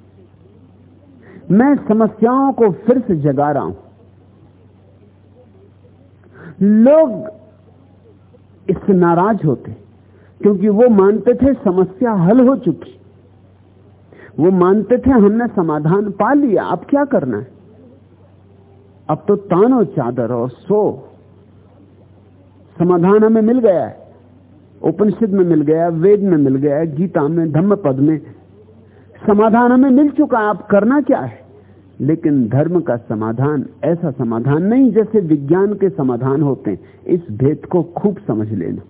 मैं समस्याओं को फिर से जगा रहा हूँ। लोग इससे नाराज़ होते, क्योंकि वो मानते थे समस्या हल हो चुकी। वो मानते थे हमने समाधान पा लिया, अब क्या करना है? अब तो तानो चादर और सो। समाधान हमें मिल गया है। उपनिषद में मिल गया, वेद में मिल गया गीता में धम्म पद में। समाधान हमें मिल चुका आप करना क्या है? लेकिन धर्म का समाधान ऐसा समाधान नहीं जैसे विज्ञान के समाधान होते हैं। इस भेद को खूब समझ लेना।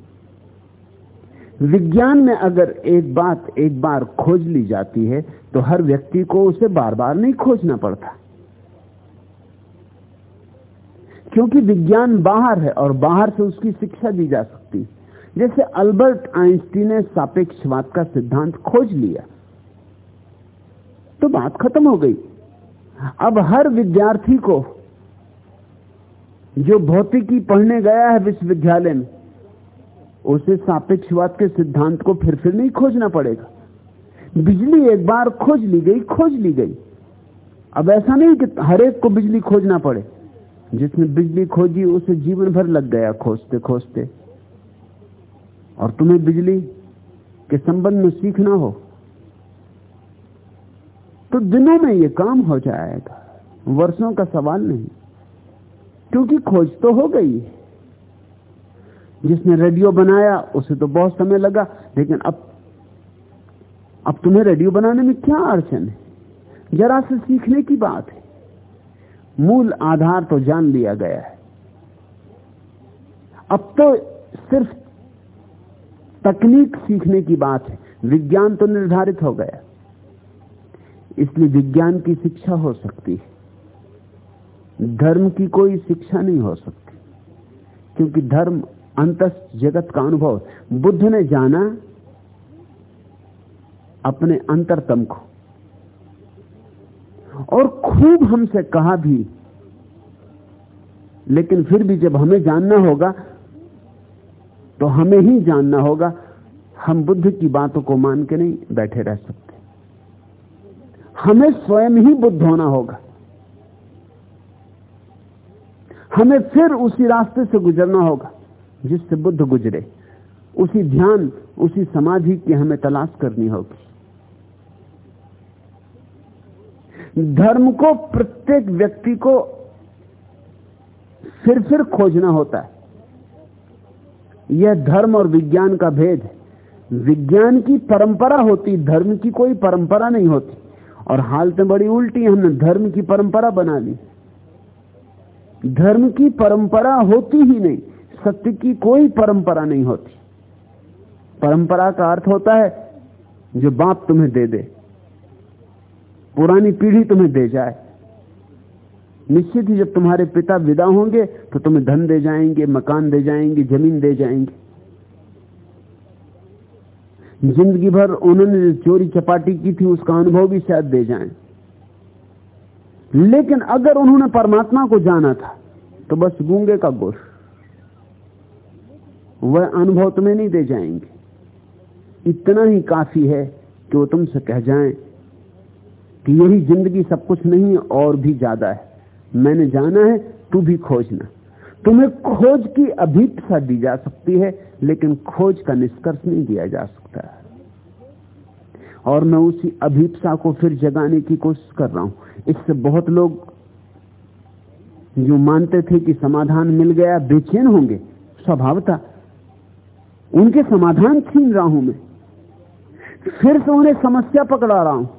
विज्ञान में अगर एक बात एक बार खोज ली जाती है तो हर व्यक्ति को उसे बार बार नहीं खोजना पड़ता। क्योंकि विज्ञान बाहर है और बाहर से उसकी शिक्षा दी जा सकती जैसे अल्बर्ट आइंस्टीन ने सापेक्षवाद का सिद्धांत खोज लिया। तो बात खत्म हो गई। अब हर विद्यार्थी को जो भौतिकी पढ़ने गया है विश्वविद्यालय में, उसे सापेक्षवाद के सिद्धांत को फिर फिर नहीं खोजना पड़ेगा। बिजली एक बार खोज ली गई, खोज ली गई। अब ऐसा नहीं कि हर एक को बिजली खोजना पड़े। जिसने बिजली खोजी, उसे जीवन भर लग गया खोजते खोजते और तुम्हें बिजली के संबंध में सीखना हो। तो दिनों में ये काम हो जाएगा। वर्षों का सवाल नहीं। क्योंकि खोज तो हो गई जिसने रेडियो बनाया, उसे तो बहुत समय लगा, लेकिन अब अब तुम्हें रेडियो बनाने में क्या अड़चन है? जरा से सीखने की बात है। मूल आधार तो जान लिया गया है। अब तो सिर्फ़ तकनीक सीखने की बात है। विज्ञान तो निर्धारित हो गया। इसलिए विज्ञान की शिक्षा हो सकती है। धर्म की कोई शिक्षा नहीं हो सकती। क्योंकि धर्म अंत जगत का अनुभव बुद्ध ने जाना अपने अंतरतम को। और खूब हमसे कहा भी। लेकिन फिर भी जब हमें जानना होगा तो हमें ही जानना होगा, हम बुद्ध की बातों को मान के नहीं बैठे रह सकते। हमें स्वयं ही बुद्ध होना होगा। हमें फिर उसी रास्ते से गुजरना होगा, जिससे बुद्ध गुजरे। उसी ध्यान, उसी समाधि की हमें तलाश करनी होगी। धर्म को, प्रत्येक व्यक्ति को फिर फिर खोजना होता है। यह धर्म और विज्ञान का भेद है। विज्ञान की परंपरा होती, धर्म की कोई परंपरा नहीं होती। और हालतें बड़ी उल्टी हमने धर्म की परंपरा बना ली। धर्म की परंपरा होती ही नहीं। सत्य की कोई परंपरा नहीं होती। परंपरा का अर्थ होता है, जो बाप तुम्हें दे दे, पुरानी पीढ़ी तुम्हें दे जाए। निश्चित ही जब तुम्हारे पिता विदा होंगे तो तुम्हें धन दे जाएँगे, मकान दे जाएँगे, ज़मीन दे जाएँगे। ज़िंदगी भर उन्होंने जो चोरी चपाटी की थी, उसका अनुभव भी शायद दे जाएँ। लेकिन अगर उन्होंने परमात्मा को जाना था तो बस गूँगे का गोश। वह अनुभव तुम्हें नहीं दे जाएँगे। इतना ही काफ़ी है कि वो तुमसे कह जाएँ कि यही ज़िंदगी सब कुछ नहीं और भी ज़्यादा है। मैंने जाना है, तू भी खोजना। तुम्हें खोज की अभीपसा दी जा सकती है, लेकिन खोज का निष्कर्ष नहीं दिया जा सकता। और मैं उसी अभीपसा को फिर जगाने की कोशिश कर रहा हूँ। इससे बहुत लोग जो मानते थे कि समाधान मिल गया, बेचैन होंगे, स्वभावता। उनके समाधान छीन रहा हूँ मैं। फिर से उन्हें समस्या पकड़ा रहा हूँ।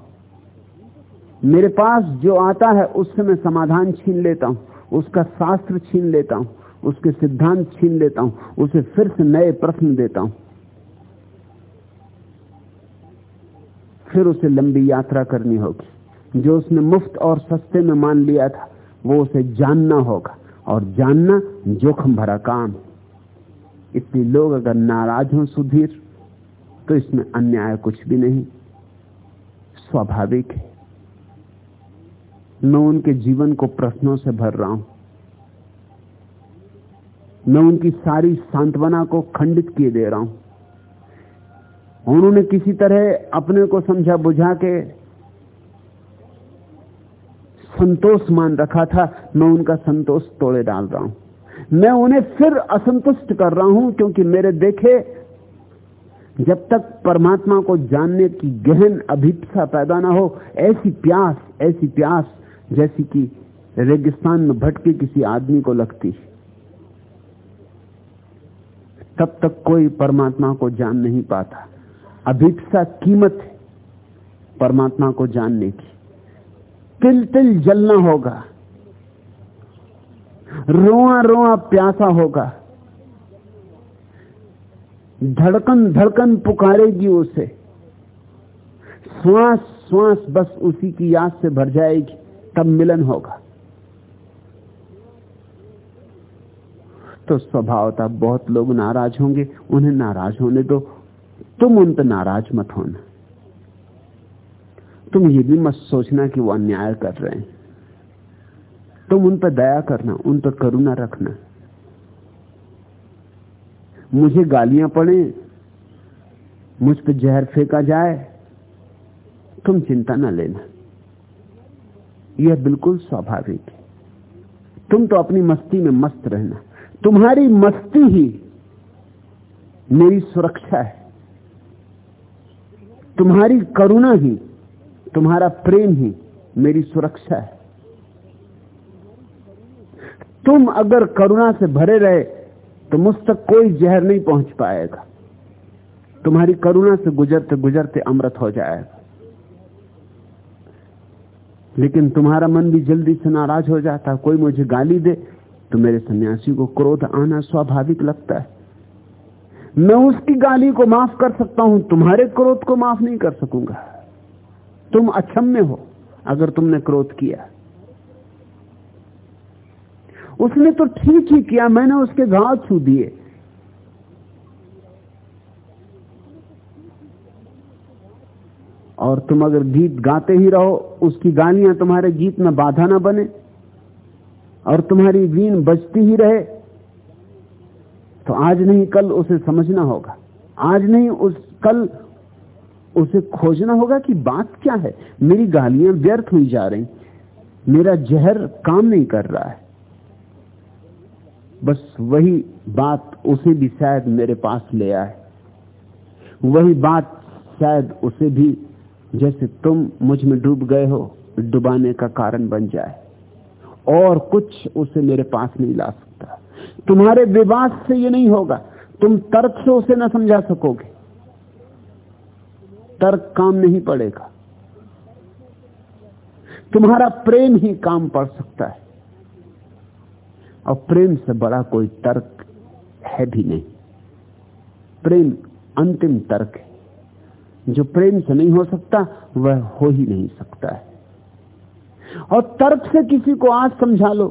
मेरे पास जो आता है, उससे मैं समाधान छीन लेता हूँ। उसका शास्त्र छीन लेता हूँ, उसके सिद्धांत छीन लेता हूँ, उसे फिर से नए प्रश्न देता हूँ। फिर उसे लंबी यात्रा करनी होगी। जो उसने मुफ़्त और सस्ते में मान लिया था, वो उसे जानना होगा। और जानना जोखम भरा काम इसलिए लोग अगर नाराज़ हों सुधीर तो इसमें अन्याय कुछ भी नहीं। स्वाभाविक है। मैं उनके जीवन को प्रश्नों से भर रहा हूँ। मैं उनकी सारी सांत्वना को खंडित किए दे रहा हूँ। उन्होंने किसी तरह अपने को समझा बुझा के संतोष मान रखा था, मैं उनका संतोष तोड़े डाल रहा हूँ। मैं उन्हें फिर असंतुष्ट कर रहा हूँ क्योंकि मेरे देखे जब तक परमात्मा को जानने की गहन अभिप्सा पैदा ना हो, ऐसी प्यास ऐसी प्यास जैसी कि रेगिस्तान में भटके किसी आदमी को लगती। तब तक कोई परमात्मा को जान नहीं पाता। अभिप्सा कीमत है परमात्मा को जानने की। तिल तिल जलना होगा। रोआ रोआ प्यासा होगा। धड़कन धड़कन पुकारेगी उसे। श्वास श्वास बस उसी की याद से भर जाएगी। तब मिलन होगा। तो स्वभावता बहुत लोग नाराज़ होंगे। उन्हें नाराज़ होने दो। तुम उन पर नाराज़ मत होना। तुम ये भी मत सोचना कि वो अन्याय कर रहे हैं। तुम उन पर दया करना उन पर करुणा रखना। मुझे गालियाँ पड़े, मुझ पर जहर फेंका जाए, तुम चिंता ना लेना। यह बिल्कुल स्वाभाविक है। तुम तो अपनी मस्ती में मस्त रहना। तुम्हारी मस्ती ही मेरी सुरक्षा है। तुम्हारी करुणा ही, तुम्हारा प्रेम ही मेरी सुरक्षा है। तुम अगर करुणा से भरे रहे तो मुझ तक कोई जहर नहीं पहुँच पाएगा। तुम्हारी करुणा से गुजरते गुजरते अमृत हो जाएगा। लेकिन तुम्हारा मन भी जल्दी से नाराज़ हो जाता। है कोई मुझे गाली दे तो मेरे सन्यासी को क्रोध आना स्वाभाविक लगता है। मैं उसकी गाली को माफ़ कर सकता हूँ, तुम्हारे क्रोध को माफ़ नहीं कर सकूँगा। तुम अक्षम्य हो, अगर तुमने क्रोध किया। उसने तो ठीक ही किया, मैंने उसके घाव छू दिए। और तुम अगर गीत गाते ही रहो, उसकी गालियाँ तुम्हारे गीत में बाधा ना बने और तुम्हारी वीण बजती ही रहे तो आज नहीं कल उसे समझना होगा। आज नहीं उस कल उसे खोजना होगा कि बात क्या है। मेरी गालियाँ व्यर्थ हुई जा रही, मेरा जहर काम नहीं कर रहा है। बस वही बात उसे भी शायद मेरे पास ले आए, वही बात शायद उसे भी जैसे तुम मुझमें डूब गए हो, डुबाने का कारण बन जाए। और कुछ उसे मेरे पास नहीं ला सकता। तुम्हारे विवाद से ये नहीं होगा। तुम तर्क से उसे ना समझा सकोगे। तर्क काम नहीं पड़ेगा। तुम्हारा प्रेम ही काम पड़ सकता है। और प्रेम से बड़ा कोई तर्क है भी नहीं। प्रेम अंतिम तर्क है। जो प्रेम से नहीं हो सकता, वह हो ही नहीं सकता है। और तर्क से किसी को आज समझा लो,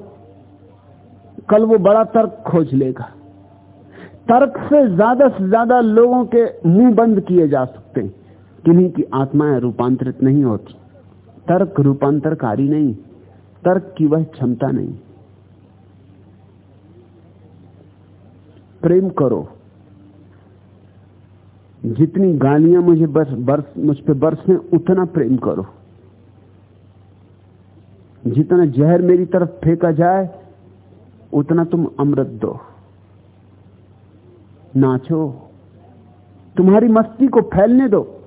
कल वो बड़ा तर्क खोज लेगा। तर्क से ज़्यादा से ज़्यादा लोगों के मुँह बंद किए जा सकते हैं, किन्हीं की आत्माएँ रूपांतरित नहीं होती। तर्क रूपांतरकारी नहीं, तर्क की वह क्षमता नहीं। प्रेम करो जितनी गालियाँ मुझे बस, बरस, मुझ पे बरसें, उतना प्रेम करो। जितना जहर मेरी तरफ़ फेंका जाए, उतना तुम अमृत दो। नाचो। तुम्हारी मस्ती को फैलने दो।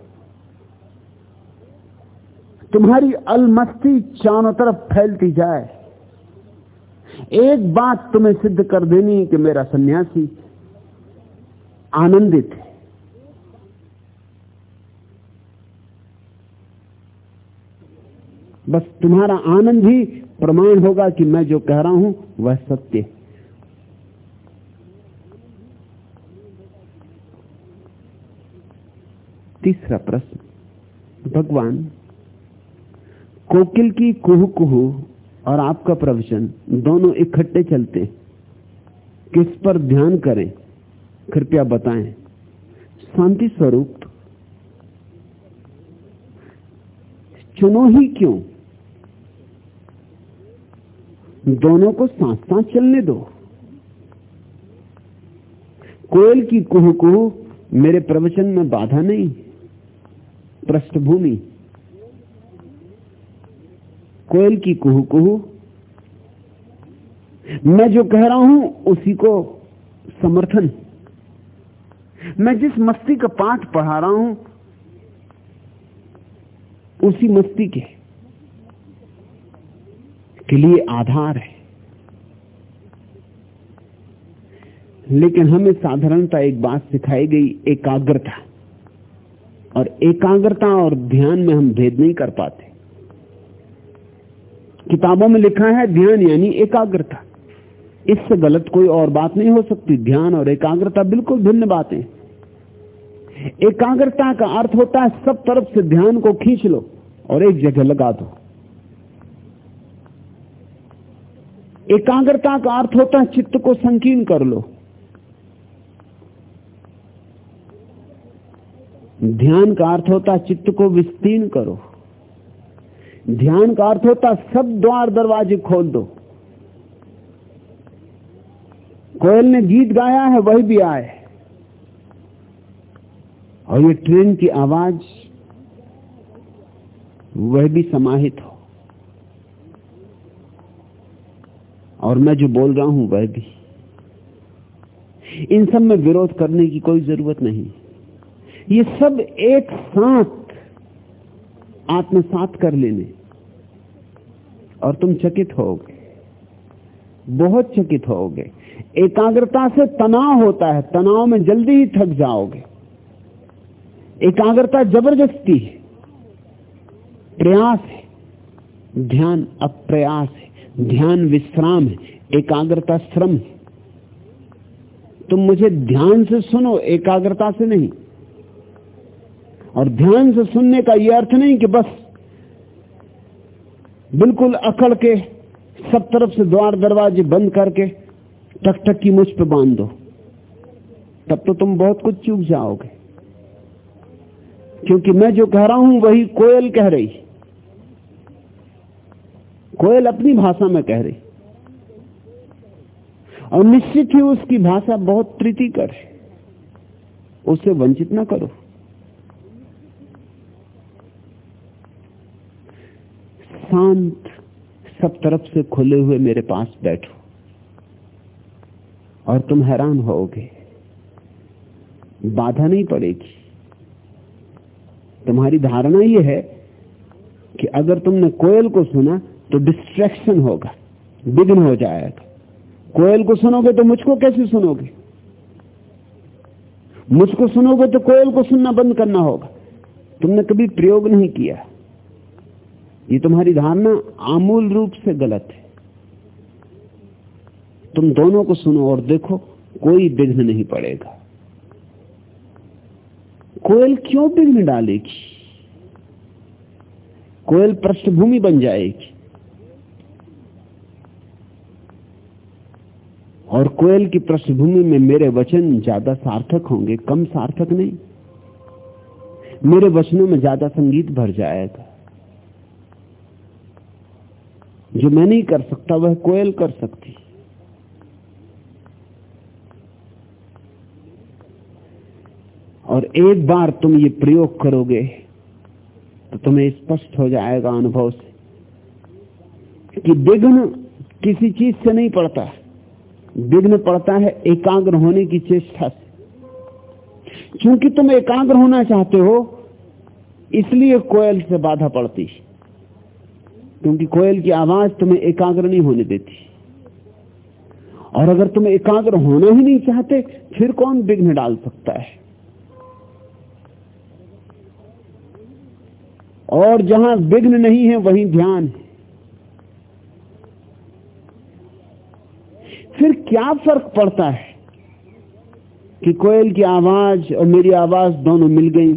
तुम्हारी अलमस्ती चारों तरफ़ फैलती जाए। एक बात तुम्हें सिद्ध कर देनी कि मेरा सन्यासी आनंदित है। बस तुम्हारा आनंद ही प्रमाण होगा कि मैं जो कह रहा हूँ, वह सत्य है। तीसरा प्रश्न, भगवान, कोकिल की कुह कुहू और आपका प्रवचन दोनों इकट्ठे चलते, किस पर ध्यान करें, कृपया बताएँ। शांति स्वरूप, चुनो ही क्यों? दोनों को साथ साथ चलने दो। कोयल की कुहू कुहू मेरे प्रवचन में बाधा नहीं, पृष्ठभूमि। कोयल की कुहू कुहू, मैं जो कह रहा हूँ उसी को समर्थन। मैं जिस मस्ती का पाठ पढ़ा रहा हूँ, उसी मस्ती के। के लिए आधार है। लेकिन हमें साधारणता एक बात सिखाई गई, एकाग्रता। और एकाग्रता और ध्यान में हम भेद नहीं कर पाते। किताबों में लिखा है ध्यान यानी एकाग्रता। इससे गलत कोई और बात नहीं हो सकती। ध्यान और एकाग्रता बिल्कुल भिन्न बातें। एकाग्रता का अर्थ होता है सब तरफ़ से ध्यान को खींच लो और एक जगह लगा दो। एकाग्रता का अर्थ होता है चित्त को संकीर्ण कर लो। ध्यान का अर्थ होता है चित्त को विस्तीर्ण करो। ध्यान का अर्थ होता सब द्वार दरवाजे खोल दो। कोयल ने गीत गाया है, वही भी आए। और ये ट्रेन की आवाज़, वह भी समाहित हो। और मैं जो बोल रहा हूँ, वह भी। इन सब में विरोध करने की कोई ज़रूरत नहीं। ये सब एक साथ आत्मसात कर लेने। और तुम चकित होगे। बहुत चकित होगे। एकाग्रता से तनाव होता है। तनाव में जल्दी ही थक जाओगे। एकाग्रता ज़बरदस्ती है। प्रयास है। ध्यान अप्रयास है। ध्यान विश्राम है, एकाग्रता श्रम है। तुम मुझे ध्यान से सुनो, एकाग्रता से नहीं। और ध्यान से सुनने का यह अर्थ नहीं कि बस बिल्कुल अकड़ के सब तरफ़ से द्वार दरवाजे बंद करके टक टक की मुझ पे बाँध दो। तब तो तुम बहुत कुछ चूक जाओगे। क्योंकि मैं जो कह रहा हूँ वही कोयल कह रही कोयल अपनी भाषा में कह रही। और निश्चित ही उसकी भाषा बहुत प्रीतिकर है। उसे वंचित ना करो। शांत सब तरफ़ से खुले हुए मेरे पास बैठो और तुम हैरान होगे बाधा नहीं पड़ेगी। तुम्हारी धारणा यह है कि अगर तुमने कोयल को सुना तो डिस्ट्रैक्शन होगा, विघ्न हो जाएगा। कोयल को सुनोगे तो मुझको कैसे सुनोगे? मुझको सुनोगे तो कोयल को सुनना बंद करना होगा। तुमने कभी प्रयोग नहीं किया। ये तुम्हारी धारणा आमूल रूप से गलत है। तुम दोनों को सुनो और देखो, कोई विघ्न नहीं पड़ेगा। कोयल क्यों विघ्न डालेगी? कोयल पृष्ठभूमि बन जाएगी। और कोयल की पृष्ठभूमि में मेरे वचन ज़्यादा सार्थक होंगे, कम सार्थक नहीं। मेरे वचनों में ज़्यादा संगीत भर जाएगा। जो मैं नहीं कर सकता, वह कोयल कर सकती। और एक बार तुम ये प्रयोग करोगे तो तुम्हें स्पष्ट हो जाएगा अनुभव से कि विघ्न किसी चीज़ से नहीं पड़ता। विघ्न पड़ता है, एकाग्र होने की चेष्टा से। क्योंकि तुम एकाग्र होना चाहते हो, इसलिए कोयल से बाधा पड़ती क्योंकि कोयल की आवाज़ तुम्हें एकाग्र नहीं होने देती। और अगर तुम एकाग्र होना ही नहीं चाहते, फिर कौन विघ्न डाल सकता है? और जहाँ विघ्न नहीं है, वहीं ध्यान है। फिर क्या फ़र्क पड़ता है कि कोयल की आवाज़ और मेरी आवाज़ दोनों मिल गई?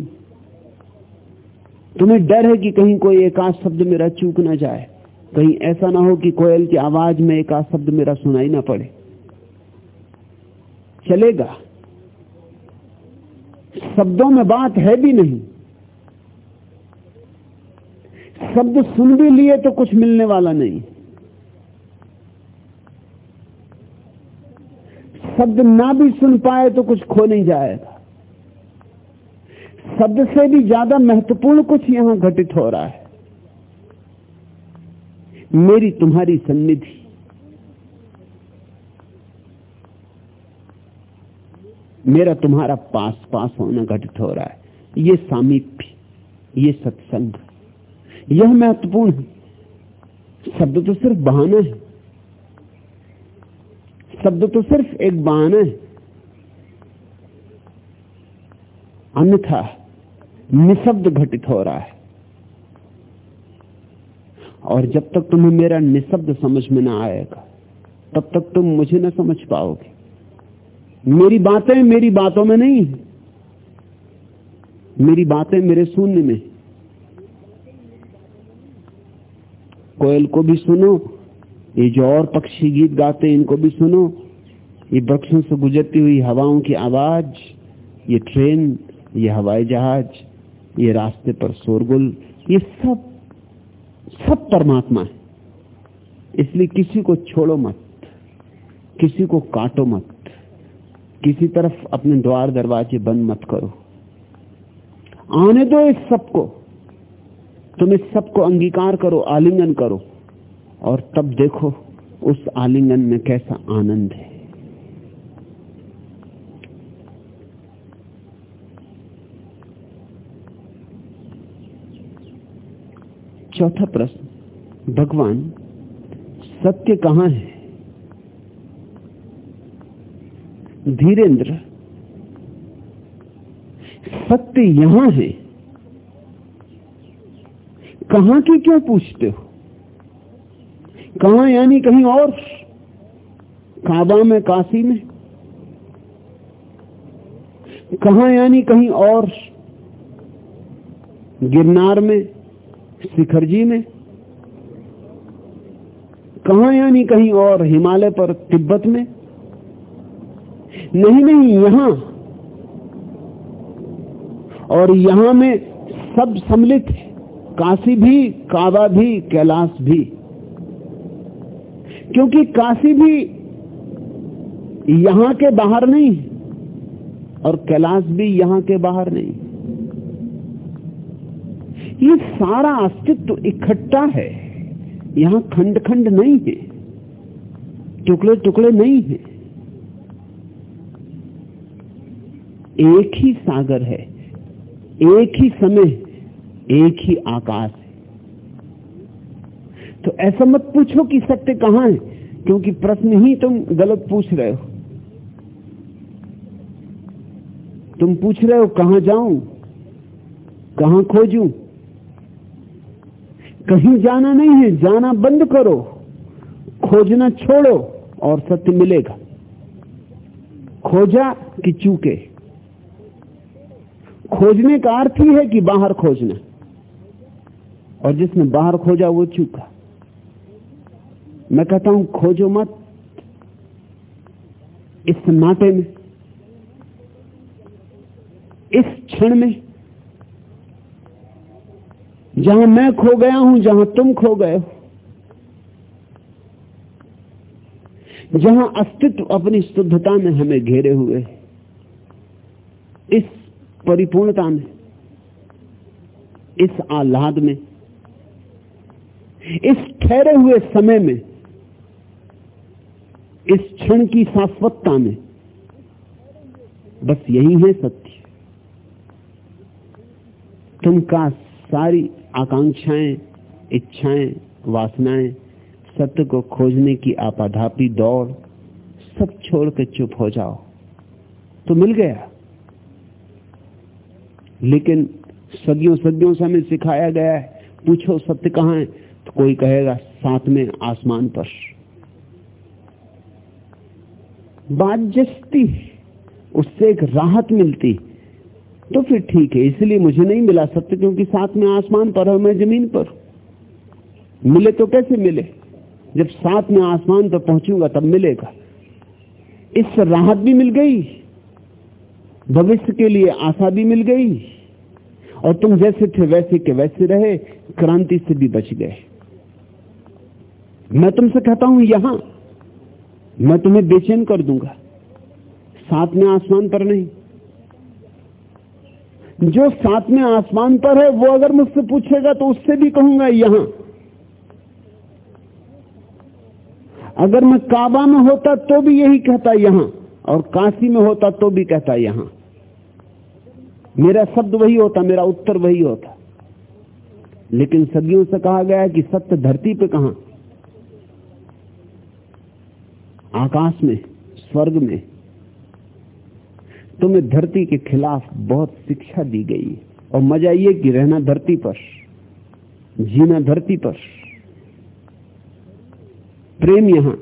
तुम्हें डर है कि कहीं कोई एक आध शब्द मेरा चूक ना जाए? कहीं ऐसा ना हो कि कोयल की आवाज़ में एक आध शब्द मेरा सुनाई ना पड़े। चलेगा। शब्दों में बात है भी नहीं। शब्द सुन भी लिए तो कुछ मिलने वाला नहीं। शब्द ना भी सुन पाए तो कुछ खो नहीं जाएगा। शब्द से भी ज़्यादा महत्वपूर्ण कुछ यहाँ घटित हो रहा है। मेरी तुम्हारी सन्निधि। मेरा तुम्हारा पास पास होना घटित हो रहा है। ये सामीप्य, ये सत्संग, यह महत्वपूर्ण है। शब्द तो सिर्फ़ बहाना है। शब्द तो सिर्फ़ एक बहाना है। अन्यथा निशब्द घटित हो रहा है। और जब तक तुम्हें मेरा निशब्द समझ में ना आएगा, तब तक तुम मुझे ना समझ पाओगे। मेरी बातें मेरी बातों में नहीं मेरी बातें मेरे शून्य में कोयल को भी सुनो ये जो और पक्षी गीत गाते हैं, इनको भी सुनो। ये वृक्षों से गुजरती हुई हवाओं की आवाज़, ये ट्रेन, ये हवाई जहाज़, ये रास्ते पर शोरगुल, ये सब सब परमात्मा है। इसलिए किसी को छोड़ो मत, किसी को काटो मत, किसी तरफ़ अपने द्वार दरवाजे बंद मत करो। आने दो इस सबको। तुम इस सबको अंगीकार करो, आलिंगन करो। और तब देखो उस आलिंगन में कैसा आनंद है। चौथा प्रश्न, भगवान, सत्य कहाँ है? धीरेन्द्र, सत्य यहाँ है। कहाँ की क्यों पूछते हो? कहा यानी कहीं और? काबा में, काशी में। कहा यानी कहीं और? गिरनार में, शिखर जी में। कहा यानी कहीं और? हिमालय पर, तिब्बत में। नहीं नहीं, यहाँ। और यहाँ में सब सम्मिलित काशी भी, काबा भी, कैलाश भी। क्योंकि काशी भी यहाँ के बाहर नहीं और कैलाश भी यहाँ के बाहर नहीं ये सारा अस्तित्व इकट्ठा है। यहाँ खंड खंड नहीं है। टुकड़े टुकड़े नहीं है। एक ही सागर है, एक ही समय, एक ही आकाश। है तो ऐसा मत पूछो कि सत्य कहाँ है, क्योंकि प्रश्न ही तुम गलत पूछ रहे हो। तुम पूछ रहे हो, कहाँ जाऊँ? कहाँ खोजूं? कहीं जाना नहीं है, जाना बंद करो। खोजना छोड़ो और सत्य मिलेगा। खोजा कि चूके। खोजने का अर्थ ही है कि बाहर खोजना। और जिसने बाहर खोजा, वो चूका। मैं कहता हूँ, खोजो मत इस सन्नाटे में, इस क्षण में, जहाँ मैं खो गया हूँ, जहाँ तुम खो गए हो, जहाँ अस्तित्व अपनी शुद्धता में हमें घेरे हुए, इस परिपूर्णता में, इस आह्लाद में, इस ठहरे हुए समय में इस क्षण की शाश्वतता में। बस यही है सत्य। तुम का सारी आकांक्षाएँ, इच्छाएँ, वासनाएँ, सत्य को खोजने की आपाधापी दौड़, सब छोड़ के चुप हो जाओ। तो मिल गया। लेकिन सदियों सदियों से हमें सिखाया गया है, पूछो सत्य कहाँ है? तो कोई कहेगा, साथ में आसमान पर। बात उससे एक राहत मिलती। तो फिर ठीक है, इसलिए मुझे नहीं मिला सत्य, क्योंकि साथ में आसमान पर है, मैं ज़मीन पर। मिले तो कैसे मिले? जब साथ में आसमान पर पहुंचूँगा, तब मिलेगा। इस राहत भी मिल गई, भविष्य के लिए आशा भी मिल गई, और तुम जैसे थे वैसे के वैसे रहे, क्रांति से भी बच गए। मैं तुमसे कहता हूँ, यहाँ मैं तुम्हें बेचैन कर दूँगा। साथ में आसमान पर नहीं। जो साथ में आसमान पर है, वो अगर मुझसे पूछेगा तो उससे भी कहूँगा, यहाँ। अगर मैं काबा में होता तो भी यही कहता, यहाँ। और काशी में होता तो भी कहता, यहाँ। मेरा शब्द वही होता, मेरा उत्तर वही होता। लेकिन सदियों से कहा गया कि सत्य धरती पे कहा? आकाश में, स्वर्ग में। तुम्हें धरती के खिलाफ बहुत शिक्षा दी गई और मज़ा ये कि रहना धरती पर, जीना धरती पर। प्रेम यहाँ,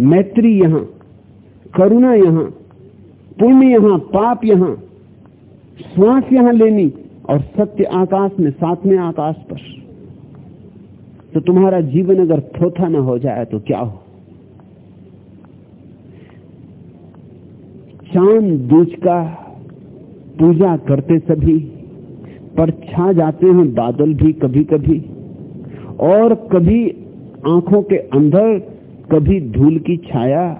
मैत्री यहाँ, करुणा यहाँ, पुण्य यहाँ, पाप यहाँ, श्वास यहाँ लेनी और सत्य आकाश में, सातवें आकाश पर। तो तुम्हारा जीवन अगर थोथा ना हो जाए तो क्या हो? चाँद दूज का पूजा करते सभी, पर छा जाते हैं बादल भी कभी कभी और कभी आँखों के अंदर, कभी धूल की छाया,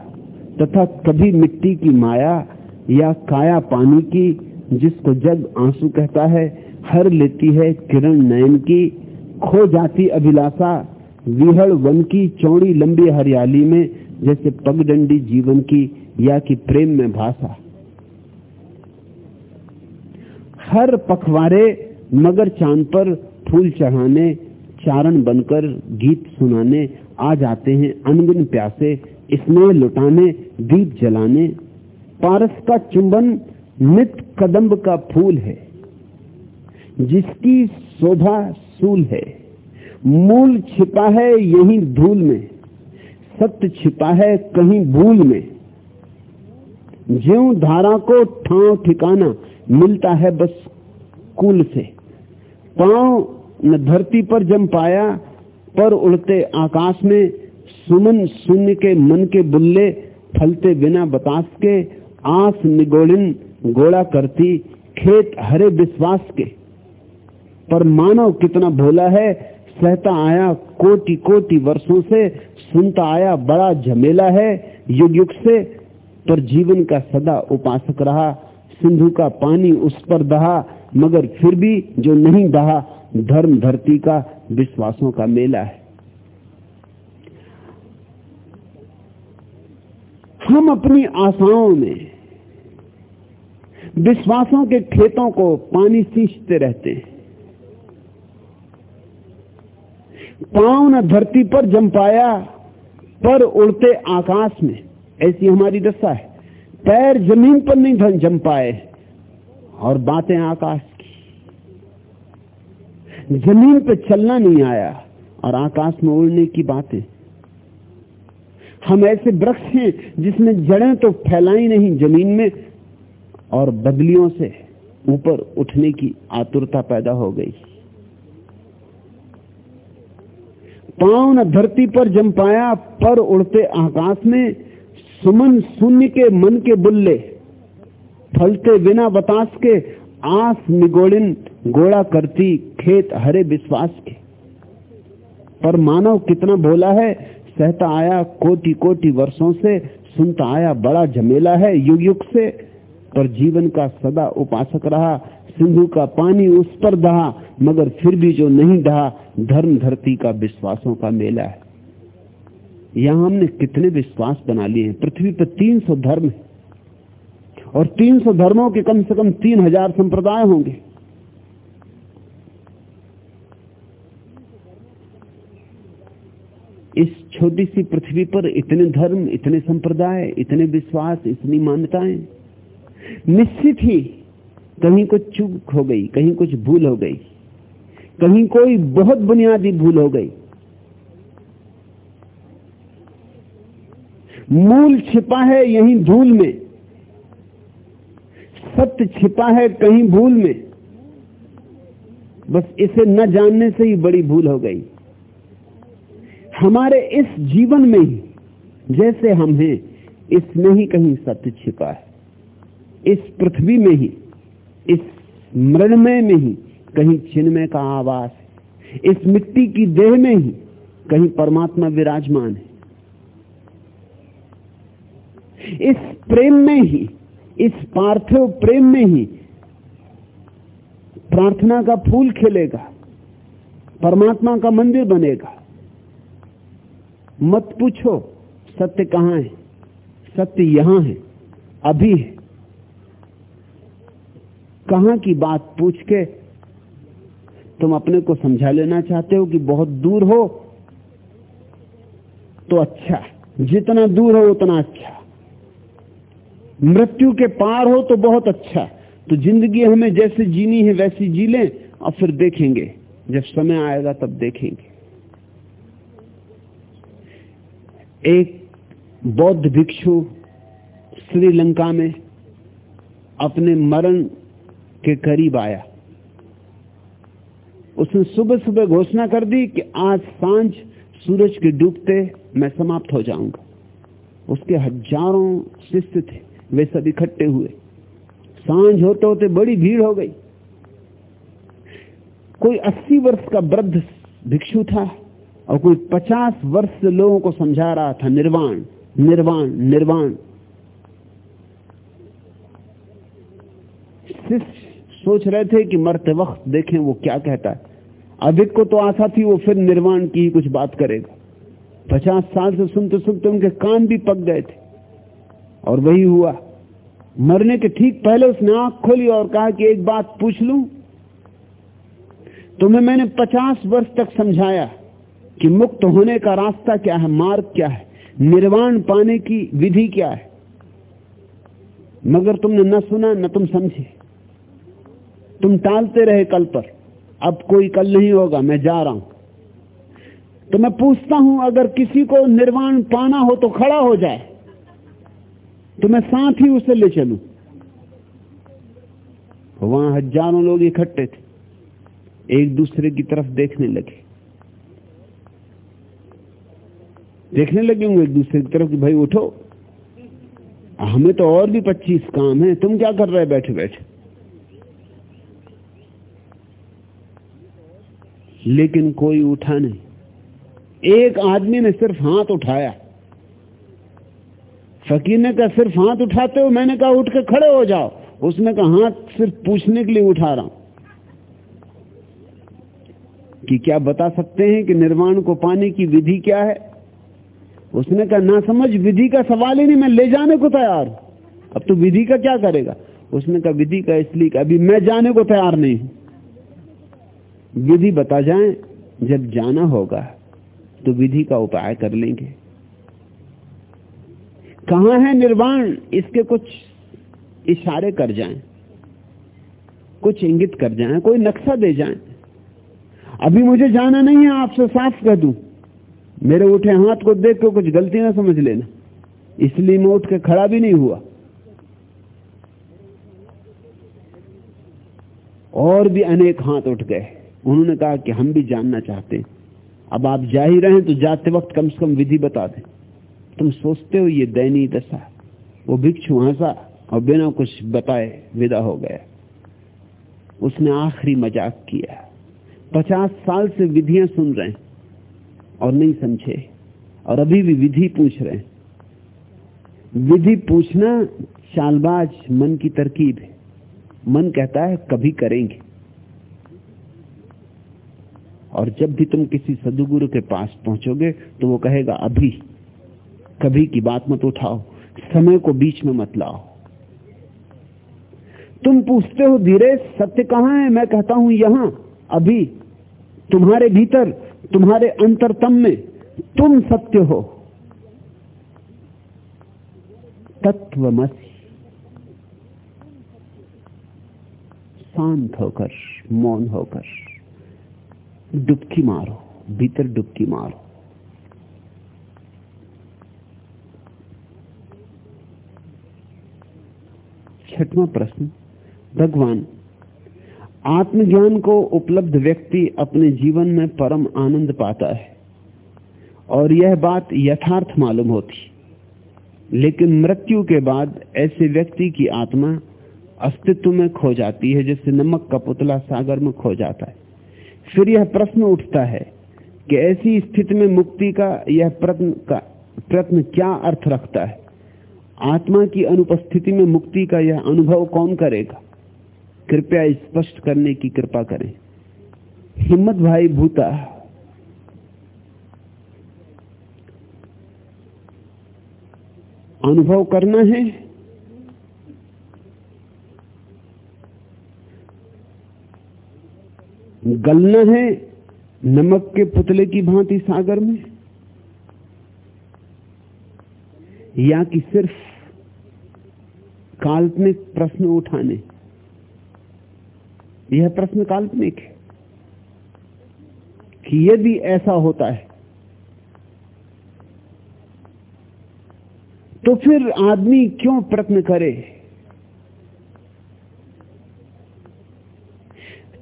तथा कभी मिट्टी की माया या काया पानी की, जिसको जग आँसू कहता है, हर लेती है किरण नयन की खो जाती अभिलाषा। विहड़ वन की चौड़ी लंबी हरियाली में, जैसे पगडंडी जीवन की या कि प्रेम में भाषा। हर पखवारे मगर चाँद पर फूल चढ़ाने, चारण बनकर गीत सुनाने, आ जाते हैं अनगिन प्यासे, स्नेह लुटाने, दीप जलाने। पारस का चुंबन नित कदम्ब का फूल है, जिसकी शोभा सूल है। मूल छिपा है यही धूल में। सत्य छिपा है कहीं भूल में। ज्यो धारा को ठाव ठिकाना मिलता है बस कुल से। पाँव न धरती पर जम पाया, पर उड़ते आकाश में, सुमन शून्य के मन के बुल्ले फलते बिना बतास के, आस निगोड़िन गोड़ा करती, खेत हरे विश्वास के। पर मानव कितना भोला है? सहता आया कोटि कोटि वर्षों से, सुनता आया बड़ा झमेला है युग युग से, पर जीवन का सदा उपासक रहा। सिंधु का पानी उस पर दहा मगर फिर भी जो नहीं दहा धर्म धरती का विश्वासों का मेला है। हम अपनी आशाओं में, विश्वासों के खेतों को पानी सींचते रहते हैं। पाँव न धरती पर जम पाया, पर उड़ते आकाश में। ऐसी हमारी दशा है। पैर ज़मीन पर नहीं धन जम पाए। और बातें आकाश की। ज़मीन पर चलना नहीं आया और आकाश में उड़ने की बातें। हम ऐसे वृक्ष हैं जिसमें जड़ें तो फैलाई नहीं ज़मीन में और बदलियों से ऊपर उठने की आतुरता पैदा हो गई। पाँव न धरती पर जम पाया, पर उड़ते आकाश में, सुमन शून्य के मन के बुल्ले, फलते बिना बतास के, आस निगोड़िन गोड़ा करती खेत हरे विश्वास के। पर मानव कितना बोला है, सहता आया कोटि कोटि वर्षों से, सुनता आया बड़ा झमेला है युग युग से, पर जीवन का सदा उपासक रहा सिंधु का पानी उस पर दहा मगर फिर भी जो नहीं दहा धर्म धरती का विश्वासों का मेला है। यहाँ हमने कितने विश्वास बना लिए हैं। पृथ्वी पर तीन सौ धर्म है। और तीन सौ धर्मों के कम से कम तीन हज़ार संप्रदाय होंगे। इस छोटी सी पृथ्वी पर इतने धर्म, इतने संप्रदाय, इतने विश्वास, इतनी मान्यताएँ। निश्चित ही कहीं कुछ चूक हो गई, कहीं कुछ भूल हो गई, कहीं कोई बहुत बुनियादी भूल हो गई। मूल छिपा है यहीं धूल में, सत्य छिपा है कहीं भूल में, बस इसे न जानने से ही बड़ी भूल हो गई। हमारे इस जीवन में ही, जैसे हम हैं, इसमें ही कहीं सत्य छिपा है, इस पृथ्वी में ही। इस मृणमय में ही कहीं चिन्मय का आवास है। इस मिट्टी की देह में ही कहीं परमात्मा विराजमान है। इस प्रेम में ही, इस पार्थिव प्रेम में ही प्रार्थना का फूल खिलेगा, परमात्मा का मंदिर बनेगा। मत पूछो, सत्य कहाँ है? सत्य यहाँ है, अभी है। कहाँ की बात पूछ के तुम अपने को समझा लेना चाहते हो कि बहुत दूर हो तो अच्छा जितना दूर हो, उतना अच्छा मृत्यु के पार हो तो बहुत अच्छा तो ज़िंदगी हमें जैसे जीनी है, वैसी जी लें और फिर देखेंगे। जब समय आएगा, तब देखेंगे। एक बौद्ध भिक्षु श्रीलंका में अपने मरण के करीब आया। उसने सुबह सुबह घोषणा कर दी कि आज साँझ सूरज के डूबते मैं समाप्त हो जाऊँगा। उसके हज़ारों शिष्य थे, वे सब इकट्ठे हुए। साँझ होते होते बड़ी भीड़ हो गई। कोई अस्सी वर्ष का वृद्ध भिक्षु था और कोई पचास वर्ष से लोगों को समझा रहा था, निर्वाण निर्वाण निर्वाण। शिष्य सोच रहे थे कि मरते वक्त देखें वो क्या कहता है। अधिक को तो आशा थी वो फिर निर्वाण की ही कुछ बात करेगा। पचास साल से सुनते सुनते उनके कान भी पक गए थे। और वही हुआ। मरने के ठीक पहले उसने आँख खोली और कहा कि एक बात पूछ लू। तुम्हें मैंने पचास वर्ष तक समझाया कि मुक्त होने का रास्ता क्या है, मार्ग क्या है, निर्वाण पाने की विधि क्या है। मगर तुमने न सुना, न तुम समझे। तुम टालते रहे कल पर। अब कोई कल नहीं होगा, मैं जा रहा हूँ। तो मैं पूछता हूँ, अगर किसी को निर्वाण पाना हो तो खड़ा हो जाए तो मैं साथ ही उसे ले चलू। वहाँ हज़ारों लोग इकट्ठे थे, एक दूसरे की तरफ़ देखने लगे। देखने लगे होंगे एक दूसरे की तरफ़ कि भाई उठो, हमें तो और भी पच्चीस काम है, तुम क्या कर रहे बैठे बैठे लेकिन कोई उठा नहीं। एक आदमी ने सिर्फ़ हाथ उठाया। फकीर ने कहा, सिर्फ़ हाथ उठाते हो? मैंने कहा, उठ के खड़े हो जाओ। उसने कहा, हाथ सिर्फ़ पूछने के लिए उठा रहा हूँ। कि क्या बता सकते हैं कि निर्वाण को पाने की विधि क्या है? उसने कहा, ना समझ, विधि का सवाल ही नहीं, मैं ले जाने को तैयार अब तो विधि का क्या करेगा? उसने कहा, विधि का इसलिए अभी मैं जाने को तैयार नहीं हूँ। विधि बता जाए जब जाना होगा तो विधि का उपाय कर लेंगे। कहा है निर्वाण? इसके कुछ इशारे कर जाएँ, कुछ इंगित कर जाएँ, कोई नक्शा दे जाएँ। अभी मुझे जाना नहीं है आपसे साफ़ कह दू। मेरे उठे हाथ को देख के कुछ गलती ना समझ लेना। इसलिए मैं उठ के खड़ा भी नहीं हुआ। और भी अनेक हाथ उठ गए। उन्होंने कहा कि हम भी जानना चाहते हैं। अब आप जा ही रहे हैं तो जाते वक्त कम से कम विधि बता दें। तुम सोचते हो ये दयनीय दशा वो भिक्षु हंसा और बिना कुछ बताए विदा हो गया। उसने आखिरी मज़ाक किया। पचास साल से विधियाँ सुन रहे हैं और नहीं समझे। और अभी भी विधि पूछ रहे हैं। विधि पूछना चालबाज मन की तरकीब है। मन कहता है, कभी करेंगे। और जब भी तुम किसी सदुगुरु के पास पहुंचोगे तो वो कहेगा, अभी, कभी की बात मत उठाओ, समय को बीच में मत लाओ। तुम पूछते हो, धीरे, सत्य कहाँ है? मैं कहता हूँ, यहाँ, अभी, तुम्हारे भीतर, तुम्हारे अंतरतम में, तुम सत्य हो। तत्वमसी, शांत होकर, मौन होकर। डुबकी मारो, भीतर डुबकी मारो। छठवां प्रश्न, भगवान, आत्मज्ञान को उपलब्ध व्यक्ति अपने जीवन में परम आनंद पाता है, और यह बात यथार्थ मालूम होती। लेकिन मृत्यु के बाद ऐसे व्यक्ति की आत्मा अस्तित्व में खो जाती है जैसे नमक का पुतला सागर में खो जाता है। फिर यह प्रश्न उठता है कि ऐसी स्थिति में मुक्ति का यह प्रश्न का प्रश्न क्या अर्थ रखता है? आत्मा की अनुपस्थिति में मुक्ति का यह अनुभव कौन करेगा? कृपया स्पष्ट करने की कृपा करें। हिम्मत भाई भूता। अनुभव करना है गलना है नमक के पुतले की भांति सागर में? या कि सिर्फ़ काल्पनिक प्रश्न उठाने? यह प्रश्न काल्पनिक है कि यदि ऐसा होता है तो फिर आदमी क्यों प्रश्न करे?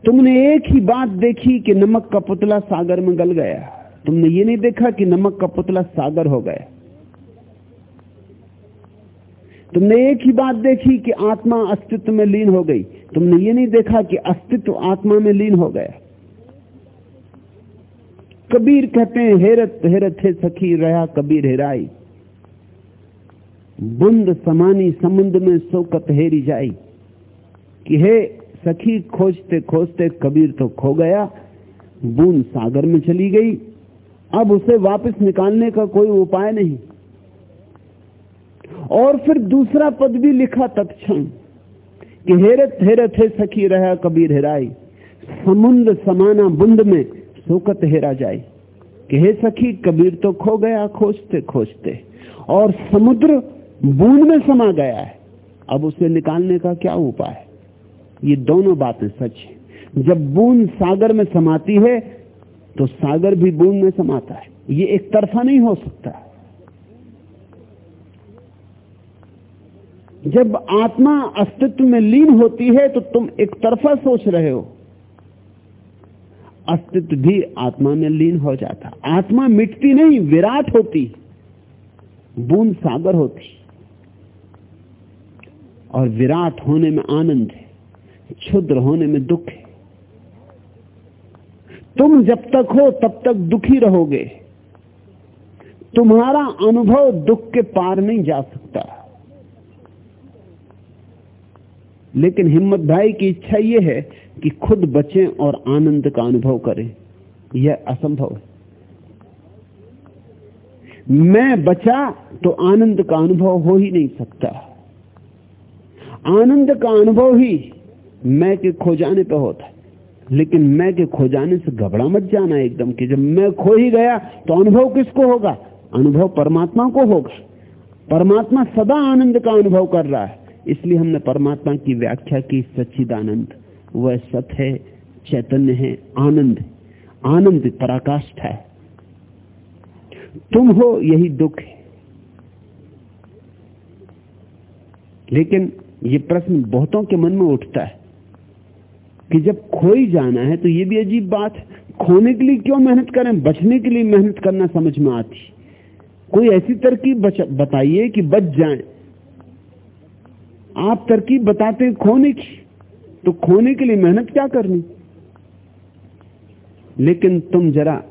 तुमने एक ही बात देखी कि नमक का पुतला सागर में गल गया। तुमने ये नहीं देखा कि नमक का पुतला सागर हो गया। तुमने एक ही बात देखी कि आत्मा अस्तित्व में लीन हो गई। तुमने ये नहीं देखा कि अस्तित्व आत्मा में लीन हो गया। कबीर कहते हैं, हेरत हेरत है सखी, रहा कबीर हेराई बुंद समानी समुद्र में सोकत हेरी जाई। कि हे सखी खोजते खोजते कबीर तो खो गया, बूंद सागर में चली गई। अब उसे वापस निकालने का कोई उपाय नहीं। और फिर दूसरा पद भी लिखा तत्क्षण कि हेरत हेरत है सखी रहा कबीर हेराई समुद्र समाना बुंद में सोकत हेरा जाए। कि हे सखी, कबीर तो खो गया खोजते खोजते, और समुद्र बूंद में समा गया है। अब उसे निकालने का क्या उपाय? है ये दोनों बातें सच है। जब बूंद सागर में समाती है तो सागर भी बूंद में समाता है। ये एक तरफा नहीं हो सकता। जब आत्मा अस्तित्व में लीन होती है तो तुम एक तरफा सोच रहे हो। अस्तित्व भी आत्मा में लीन हो जाता। आत्मा मिटती नहीं, विराट होती। बूंद सागर होती। और विराट होने में आनंद है। क्षुद्र होने में दुख है। तुम जब तक हो, तब तक दुखी रहोगे। तुम्हारा अनुभव दुख के पार नहीं जा सकता। लेकिन हिम्मत भाई की इच्छा यह है कि खुद बचें और आनंद का अनुभव करें। यह असंभव है। मैं बचा तो आनंद का अनुभव हो ही नहीं सकता। आनंद का अनुभव ही मैं के खो जाने पे होता है। लेकिन मैं के खो जाने से घबरा मत जाना एकदम कि जब मैं खो ही गया तो अनुभव किसको होगा? अनुभव परमात्मा को होगा। परमात्मा सदा आनंद का अनुभव कर रहा है। इसलिए हमने परमात्मा की व्याख्या की, सच्चिदानंद। वह सत है, चैतन्य है, आनंद आनंद पराकाष्ठा है। तुम हो, यही दुख है। लेकिन ये प्रश्न बहुतों के मन में उठता है। कि जब खोई जाना है तो ये भी अजीब बात है। खोने के लिए क्यों मेहनत करें? बचने के लिए मेहनत करना समझ में आती कोई ऐसी तरकीब बताइए कि बच जाए। आप तरकीब बताते हैं खोने की तो खोने के लिए मेहनत क्या करनी? लेकिन तुम जरा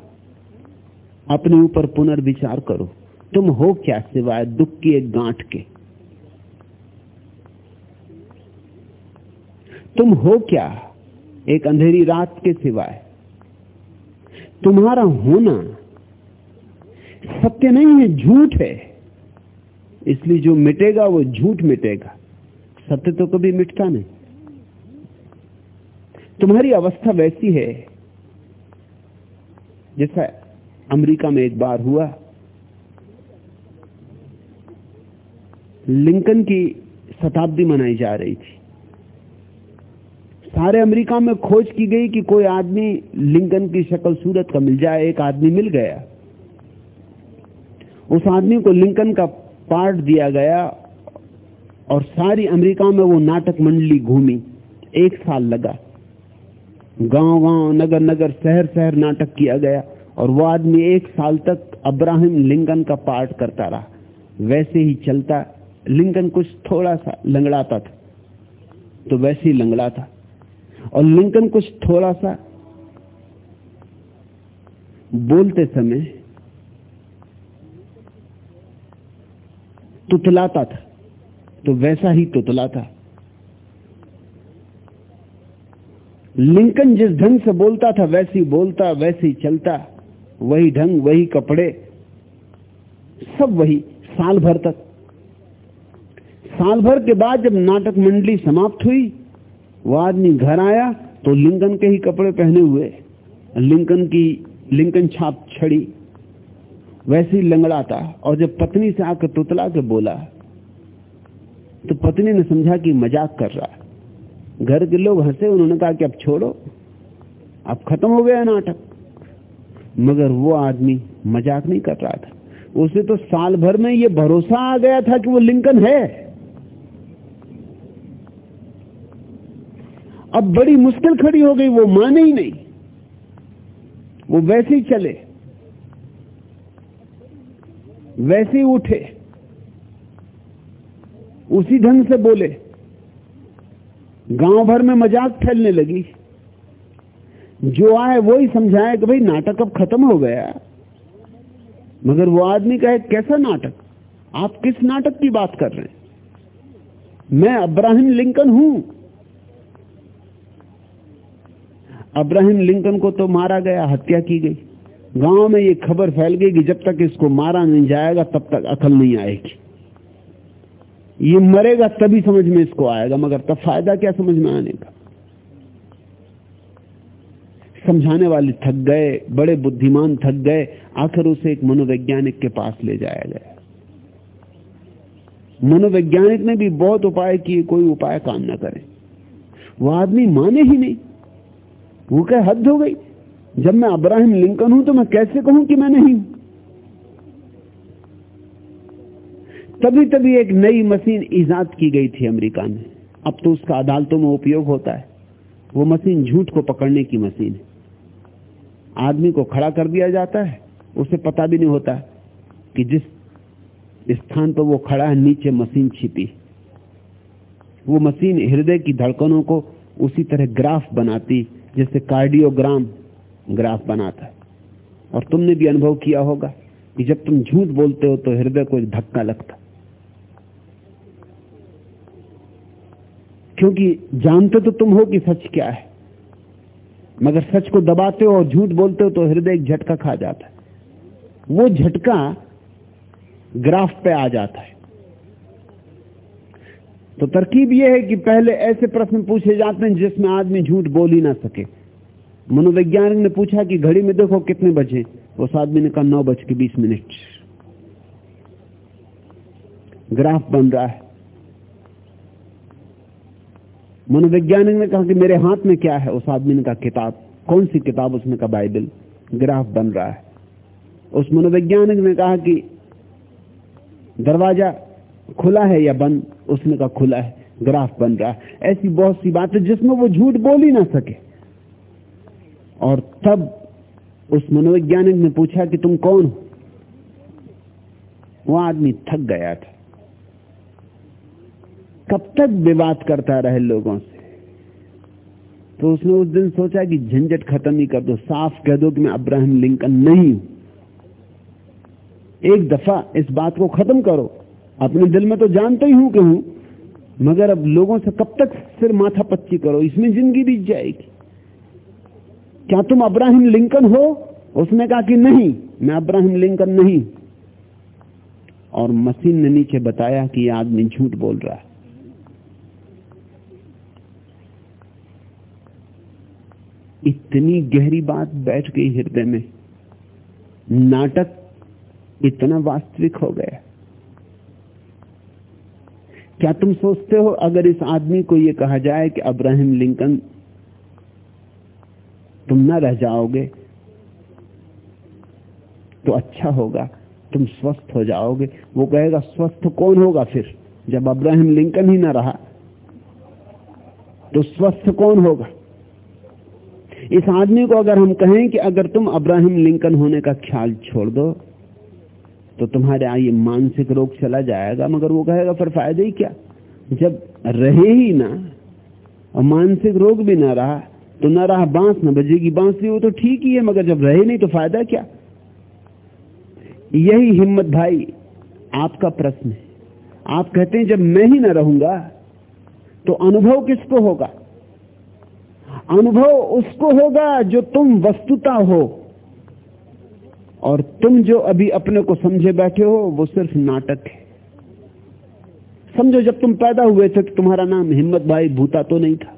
अपने ऊपर पुनर्विचार करो। तुम हो क्या सिवाय दुख की एक गांठ के? तुम हो क्या? एक अंधेरी रात के सिवाय। तुम्हारा होना सत्य नहीं है, झूठ है। इसलिए जो मिटेगा, वो झूठ मिटेगा। सत्य तो कभी मिटता नहीं। तुम्हारी अवस्था वैसी है, जैसा अमेरिका में एक बार हुआ। लिंकन की शताब्दी मनाई जा रही थी। सारे अमेरिका में खोज की गई कि कोई आदमी लिंकन की शक्ल सूरत का मिल जाए, एक आदमी मिल गया। उस आदमी को लिंकन का पार्ट दिया गया और सारी अमेरिका में वो नाटक मंडली घूमी। एक साल लगा। गाँव गाँव नगर नगर शहर शहर नाटक किया गया और वो आदमी एक साल तक अब्राहम लिंकन का पार्ट करता रहा। वैसे ही चलता। लिंकन कुछ थोड़ा सा लंगड़ाता था तो वैसे ही लंगड़ा था और लिंकन कुछ थोड़ा सा बोलते समय तुतलाता था तो वैसा ही तुतला था लिंकन जिस ढंग से बोलता था, वैसे बोलता, वैसे चलता, वही ढंग, वही कपड़े, सब वही साल भर तक। साल भर के बाद जब नाटक मंडली समाप्त हुई वो आदमी घर आया तो लिंकन के ही कपड़े पहने हुए, लिंकन की, लिंकन छाप छड़ी, वैसे ही लंगड़ा था और जब पत्नी से आकर तुतला के बोला तो पत्नी ने समझा कि मज़ाक कर रहा है। घर के लोग हंसे, उन्होंने कहा कि अब छोड़ो, अब खत्म हो गया नाटक। मगर वो आदमी मज़ाक नहीं कर रहा था। उसे तो साल भर में ये भरोसा आ गया था कि वो लिंकन है। अब बड़ी मुश्किल खड़ी हो गई, वो माने ही नहीं। वो वैसे ही चले, वैसे ही उठे, उसी ढंग से बोले। गाँव भर में मज़ाक फैलने लगी। जो आए वो ही समझाए कि भाई नाटक अब खत्म हो गया। मगर वो आदमी कहे कैसा नाटक? आप किस नाटक की बात कर रहे हैं? मैं अब्राहम लिंकन हूँ। अब्राहम लिंकन को तो मारा गया, हत्या की गई। गाँव में ये खबर फैल गई कि जब तक इसको मारा नहीं जाएगा, तब तक अकल नहीं आएगी। ये मरेगा तभी समझ में इसको आएगा, मगर तब फ़ायदा क्या समझ में आने का? समझाने वाले थक गए, बड़े बुद्धिमान थक गए, आखिर उसे एक मनोवैज्ञानिक के पास ले जाया गया। मनोवैज्ञानिक ने भी बहुत उपाय किए, कोई उपाय काम न करे। वो आदमी माने ही नहीं। वो क्या हद हो गई। जब मैं अब्राहिम लिंकन हूँ तो मैं कैसे कहूँ कि मैं नहीं तभी तभी एक नई मशीन ईजाद की गई थी अमेरिका में। अब तो उसका अदालतों में उपयोग होता है। वो मशीन झूठ को पकड़ने की मशीन है। आदमी को खड़ा कर दिया जाता है। उसे पता भी नहीं होता कि जिस स्थान पर वो खड़ा है, नीचे मशीन छिपी। वो मशीन हृदय की धड़कनों को उसी तरह ग्राफ बनाती जैसे कार्डियोग्राम ग्राफ बनाता है। और तुमने भी अनुभव किया होगा कि जब तुम झूठ बोलते हो तो हृदय को धक्का लगता क्योंकि जानते तो तुम हो कि सच क्या है। मगर सच को दबाते हो और झूठ बोलते हो तो हृदय एक झटका खा जाता है। वो झटका ग्राफ पे आ जाता है। तो तरकीब यह है कि पहले ऐसे प्रश्न पूछे जाते हैं जिसमें आदमी झूठ बोल ही ना सके। मनोवैज्ञानिक ने पूछा कि घड़ी में देखो कितने बजे? उस आदमी ने कहा, नौ बज के बीस मिनट। ग्राफ बन रहा है। मनोवैज्ञानिक ने कहा कि मेरे हाथ में क्या है? उस आदमी ने कहा, किताब। कौन सी किताब? उसने कहा, बाइबल। ग्राफ बन रहा है। उस मनोवैज्ञानिक ने कहा कि दरवाज़ा खुला है या बंद? उसने कहा, खुला है, ग्राफ बन रहा है। ऐसी बहुत सी बातें जिसमें वो झूठ बोल ही ना सके। और तब उस मनोवैज्ञानिक ने पूछा कि तुम कौन हो? वो आदमी थक गया था। कब तक विवाद करता रहे लोगों से? तो उसने उस दिन सोचा कि झंझट खत्म ही कर दो, साफ़ कह दो कि मैं अब्राहम लिंकन नहीं हूँ। एक दफ़ा इस बात को खत्म करो। अपने दिल में तो जानते ही हूँ कि हूँ, मगर अब लोगों से कब तक सिर माथा पच्ची करो? इसमें ज़िंदगी बीत जाएगी। क्या तुम अब्राहिम लिंकन हो? उसने कहा कि नहीं, मैं अब्राहिम लिंकन नहीं। और मशीन ने नीचे बताया कि यह आदमी झूठ बोल रहा है। इतनी गहरी बात बैठ गई हृदय में। नाटक इतना वास्तविक हो गया। क्या तुम सोचते हो अगर इस आदमी को यह कहा जाए कि अब्राहिम लिंकन, तुम न रह जाओगे तो अच्छा होगा, तुम स्वस्थ हो जाओगे। वो कहेगा, स्वस्थ कौन होगा फिर? जब अब्राहिम लिंकन ही ना रहा तो स्वस्थ कौन होगा? इस आदमी को अगर हम कहें कि अगर तुम अब्राहिम लिंकन होने का ख्याल छोड़ दो तो तुम्हारे ये मानसिक रोग चला जाएगा, मगर वो कहेगा, फिर फ़ायदा ही क्या? जब रहे ही ना, और मानसिक रोग भी ना रहा तो ना रहा बाँस, ना बजेगी बाँस बांसुरी वो तो ठीक ही है, मगर जब रहे नहीं तो फ़ायदा क्या? यही हिम्मत भाई, आपका प्रश्न है। आप कहते हैं, जब मैं ही ना रहूँगा तो अनुभव किसको होगा? अनुभव उसको होगा जो तुम वस्तुता हो। और तुम जो अभी अपने को समझे बैठे हो, वो सिर्फ़ नाटक है। समझो, जब तुम पैदा हुए थे तो तुम्हारा नाम हिम्मत भाई भूता तो नहीं था।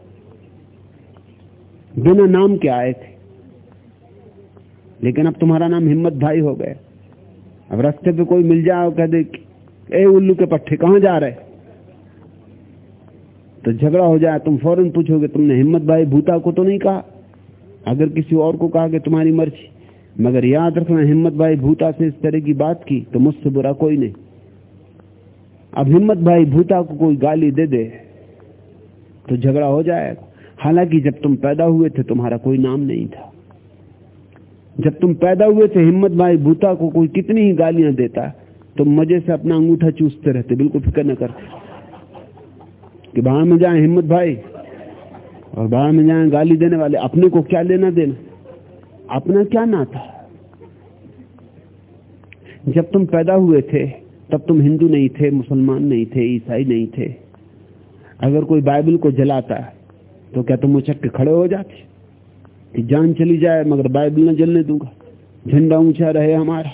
बिना नाम के आए थे। लेकिन अब तुम्हारा नाम हिम्मत भाई हो गए अब रास्ते पे कोई मिल जाए और कह दे ए, उल्लू के पट्टे, कहाँ जा रहे? तो झगड़ा हो जाए, तुम फ़ौरन पूछोगे, तुमने हिम्मत भाई भूता को तो नहीं कहा? अगर किसी और को कहा कि तुम्हारी मर्ज़ी मगर याद रखना, हिम्मत भाई भूता से इस तरह की बात की तो मुझसे बुरा कोई नहीं। अब हिम्मत भाई भूता को कोई गाली दे दे तो झगड़ा हो जाएगा। हालाँकि जब तुम पैदा हुए थे, तुम्हारा कोई नाम नहीं था। जब तुम पैदा हुए थे, हिम्मत भाई भूता को कोई कितनी ही गालियाँ देता तो मज़े से अपना अंगूठा चूसते रहते, बिल्कुल फ़िक्र न करते। कि बाहर में जाए हिम्मत भाई, और बाहर में जाए गाली देने वाले, अपने को क्या लेना देना? अपना क्या नाता? जब तुम पैदा हुए थे, तब तुम हिंदू नहीं थे, मुसलमान नहीं थे, ईसाई नहीं थे। अगर कोई बाइबल को जलाता तो क्या तुम उचक के खड़े हो जाते? कि जान चली जाए, मगर बाइबल न जलने दूँगा। झंडा ऊँचा रहे हमारा।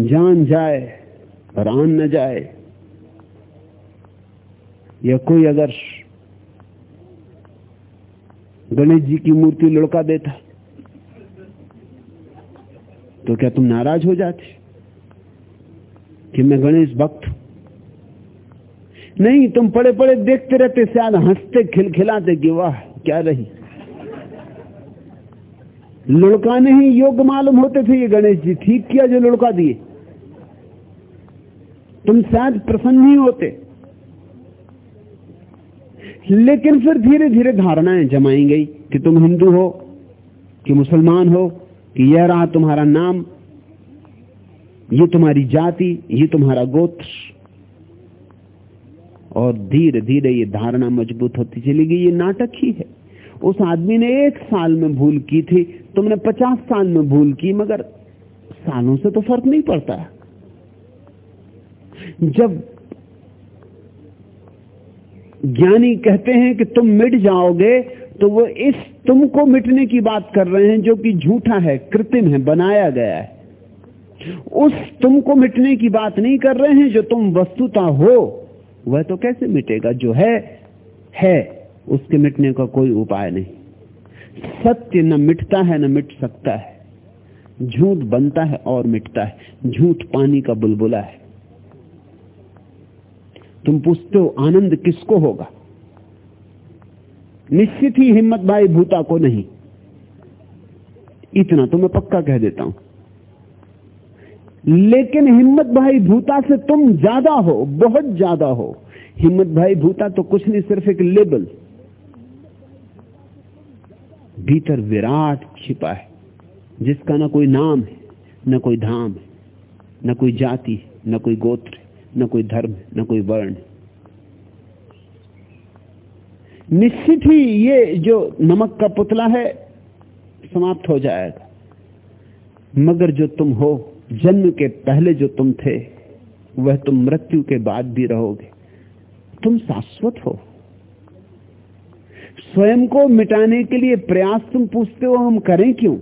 जान जाए आन न जाए। या कोई अगर गणेश जी की मूर्ति लुढ़का देता। तो क्या तुम नाराज़ हो जाते? कि मैं गणेश भक्त नहीं, तुम पड़े पड़े देखते रहते शायद हँसते, खिलखिलाते कि वाह क्या रही? लुढ़काने ही योग्य मालूम होते थे ये गणेश जी, ठीक किया जो लुढ़का दिए। तुम शायद प्रसन्न ही होते। लेकिन फिर धीरे धीरे धारणाएँ जमाई गई कि तुम हिंदू हो, कि मुसलमान हो, कि यह रहा तुम्हारा नाम, ये तुम्हारी जाति, ये तुम्हारा गोत्र। और धीरे धीरे ये धारणा मज़बूत होती चली गई, ये नाटक ही है। उस आदमी ने एक साल में भूल की थी, तुमने पचास साल में भूल की, मगर सालों से तो फ़र्क नहीं पड़ता। जब ज्ञानी कहते हैं कि तुम मिट जाओगे तो वो इस तुमको मिटने की बात कर रहे हैं जो कि झूठा है, कृत्रिम है, बनाया गया है। उस तुमको मिटने की बात नहीं कर रहे हैं जो तुम वस्तुता हो, वह तो कैसे मिटेगा? जो है है, उसके मिटने का कोई उपाय नहीं। सत्य न मिटता है, न मिट सकता है। झूठ बनता है और मिटता है। झूठ पानी का बुलबुला है। तुम पूछते हो, आनंद किसको होगा? निश्चित ही हिम्मत भाई भूता को नहीं। इतना तो मैं पक्का कह देता हूँ। लेकिन हिम्मत भाई भूता से तुम ज़्यादा हो, बहुत ज़्यादा हो। हिम्मत भाई भूता तो कुछ नहीं, सिर्फ़ एक लेबल। भीतर विराट छिपा है, जिसका ना कोई नाम है, न कोई धाम है, न कोई जाति न कोई गोत्र न कोई धर्म न कोई वर्ण निश्चित ही ये जो नमक का पुतला है, समाप्त हो जाएगा। मगर जो तुम हो, जन्म के पहले जो तुम थे, वह तुम मृत्यु के बाद भी रहोगे। तुम शाश्वत हो। स्वयं को मिटाने के लिए प्रयास तुम पूछते हो, हम करें क्यों?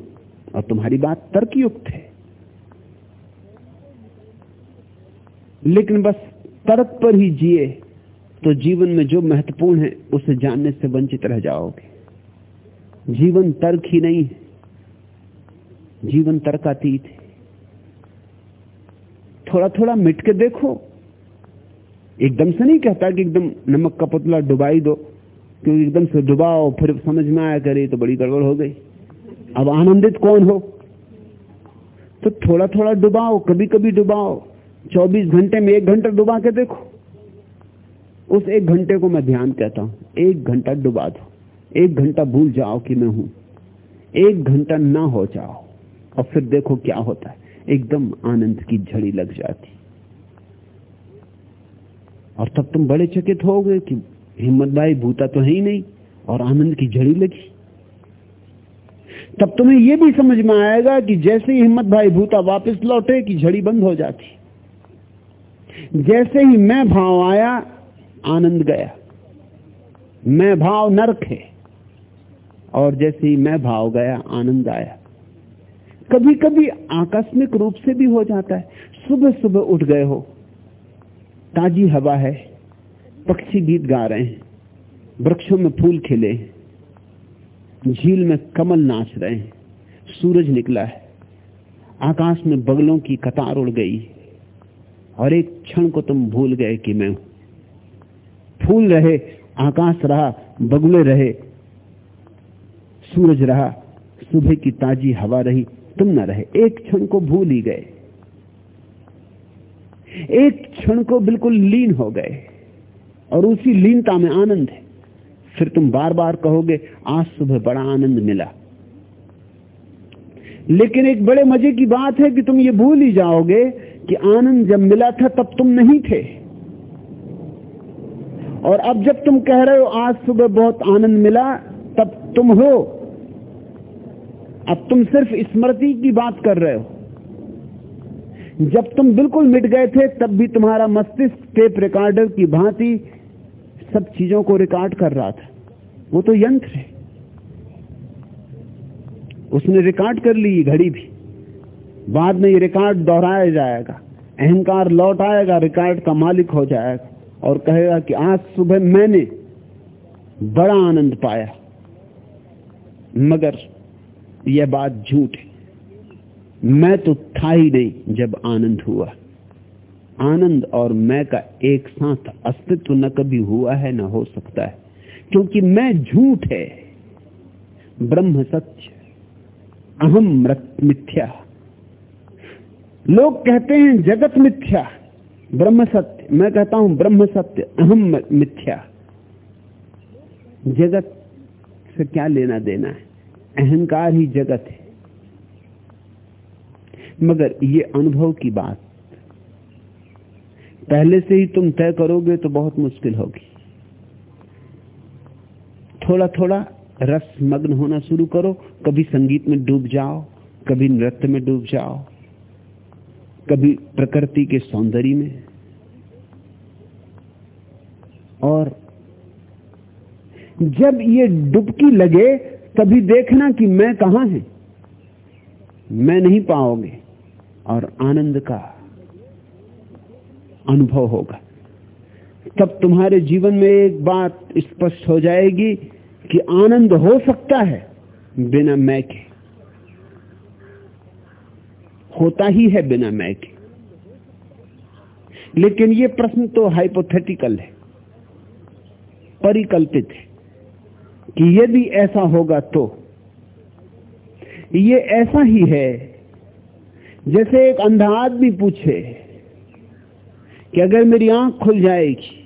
और तुम्हारी बात तर्कयुक्त है। लेकिन बस तर्क पर ही जिए तो जीवन में जो महत्वपूर्ण है, उसे जानने से वंचित रह जाओगे। जीवन तर्क ही नहीं है, जीवन तर्कातीत है। थोड़ा थोड़ा मिट के देखो। एकदम से नहीं कहता कि एकदम नमक का पुतला डुबाई दो, क्योंकि एकदम से डुबाओ, फिर समझ में आया करे तो बड़ी गड़बड़ हो गई। अब आनंदित कौन हो? तो थोड़ा थोड़ा डुबाओ कभी कभी डुबाओ। 24 घंटे में एक घंटा डुबा के देखो। उस एक घंटे को मैं ध्यान कहता हूँ। एक घंटा डुबा दो। एक घंटा भूल जाओ कि मैं हूँ। एक घंटा ना हो जाओ। और फिर देखो क्या होता है। एकदम आनंद की झड़ी लग जाती। और तब तुम बड़े चकित हो गए कि हिम्मत भाई भूता तो है ही नहीं, और आनंद की झड़ी लगी। तब तुम्हें यह भी समझ में आएगा कि जैसे ही हिम्मत भाई भूता वापस लौटे कि झड़ी बंद हो जाती। जैसे ही मैं भाव आया, आनंद गया। मैं भाव नरक है। और जैसे ही मैं भाव गया, आनंद आया। कभी कभी आकस्मिक रूप से भी हो जाता है। सुबह सुबह उठ गए हो। ताजी हवा है। पक्षी गीत गा रहे हैं। वृक्षों में फूल खिले हैं। झील में कमल नाच रहे हैं। सूरज निकला है। आकाश में बगलों की कतार उड़ गई और एक क्षण को तुम भूल गए कि मैं हूँ। फूल रहे, आकाश रहा, बगुले रहे, सूरज रहा, सुबह की ताजी हवा रही, तुम न रहे। एक क्षण को भूल ही गए। एक क्षण को बिल्कुल लीन हो गए और उसी लीनता में आनंद है। फिर तुम बार बार कहोगे, आज सुबह बड़ा आनंद मिला। लेकिन एक बड़े मज़े की बात है कि तुम ये भूल ही जाओगे कि आनंद जब मिला था, तब तुम नहीं थे। और अब जब तुम कह रहे हो, आज सुबह बहुत आनंद मिला, तब तुम हो। अब तुम सिर्फ़ स्मृति की बात कर रहे हो। जब तुम बिल्कुल मिट गए थे, तब भी तुम्हारा मस्तिष्क टेप रिकॉर्डर की भांति सब चीज़ों को रिकॉर्ड कर रहा था। वो तो यंत्र है। उसने रिकॉर्ड कर ली घड़ी भी। बाद में ये रिकॉर्ड दोहराया जाएगा, अहंकार लौट आएगा, रिकॉर्ड का मालिक हो जाएगा और कहेगा कि आज सुबह मैंने बड़ा आनंद पाया, मगर यह बात झूठ है। मैं तो था ही नहीं जब आनंद हुआ। आनंद और मैं का एक साथ अस्तित्व न कभी हुआ है, न हो सकता है, क्योंकि मैं झूठ है, ब्रह्म सत्य, अहम मिथ्या। लोग कहते हैं जगत मिथ्या, ब्रह्म सत्य। मैं कहता हूँ ब्रह्म सत्य, अहम मिथ्या। जगत से क्या लेना देना है? अहंकार ही जगत है। मगर ये अनुभव की बात, पहले से ही तुम तय करोगे तो बहुत मुश्किल होगी। थोड़ा थोड़ा रस मग्न होना शुरू करो, कभी संगीत में डूब जाओ, कभी नृत्य में डूब जाओ कभी प्रकृति के सौंदर्य में और जब ये डुबकी लगे, तभी देखना कि मैं कहाँ है। मैं नहीं पाओगे और आनंद का अनुभव होगा। तब तुम्हारे जीवन में एक बात स्पष्ट हो जाएगी कि आनंद हो सकता है बिना मैं के। होता ही है बिना मैं के लेकिन यह प्रश्न तो हाइपोथेटिकल है, परिकल्पित है कि यदि ऐसा होगा तो। ये ऐसा ही है, जैसे एक अंधा आदमी पूछे कि अगर मेरी आँख खुल जाएगी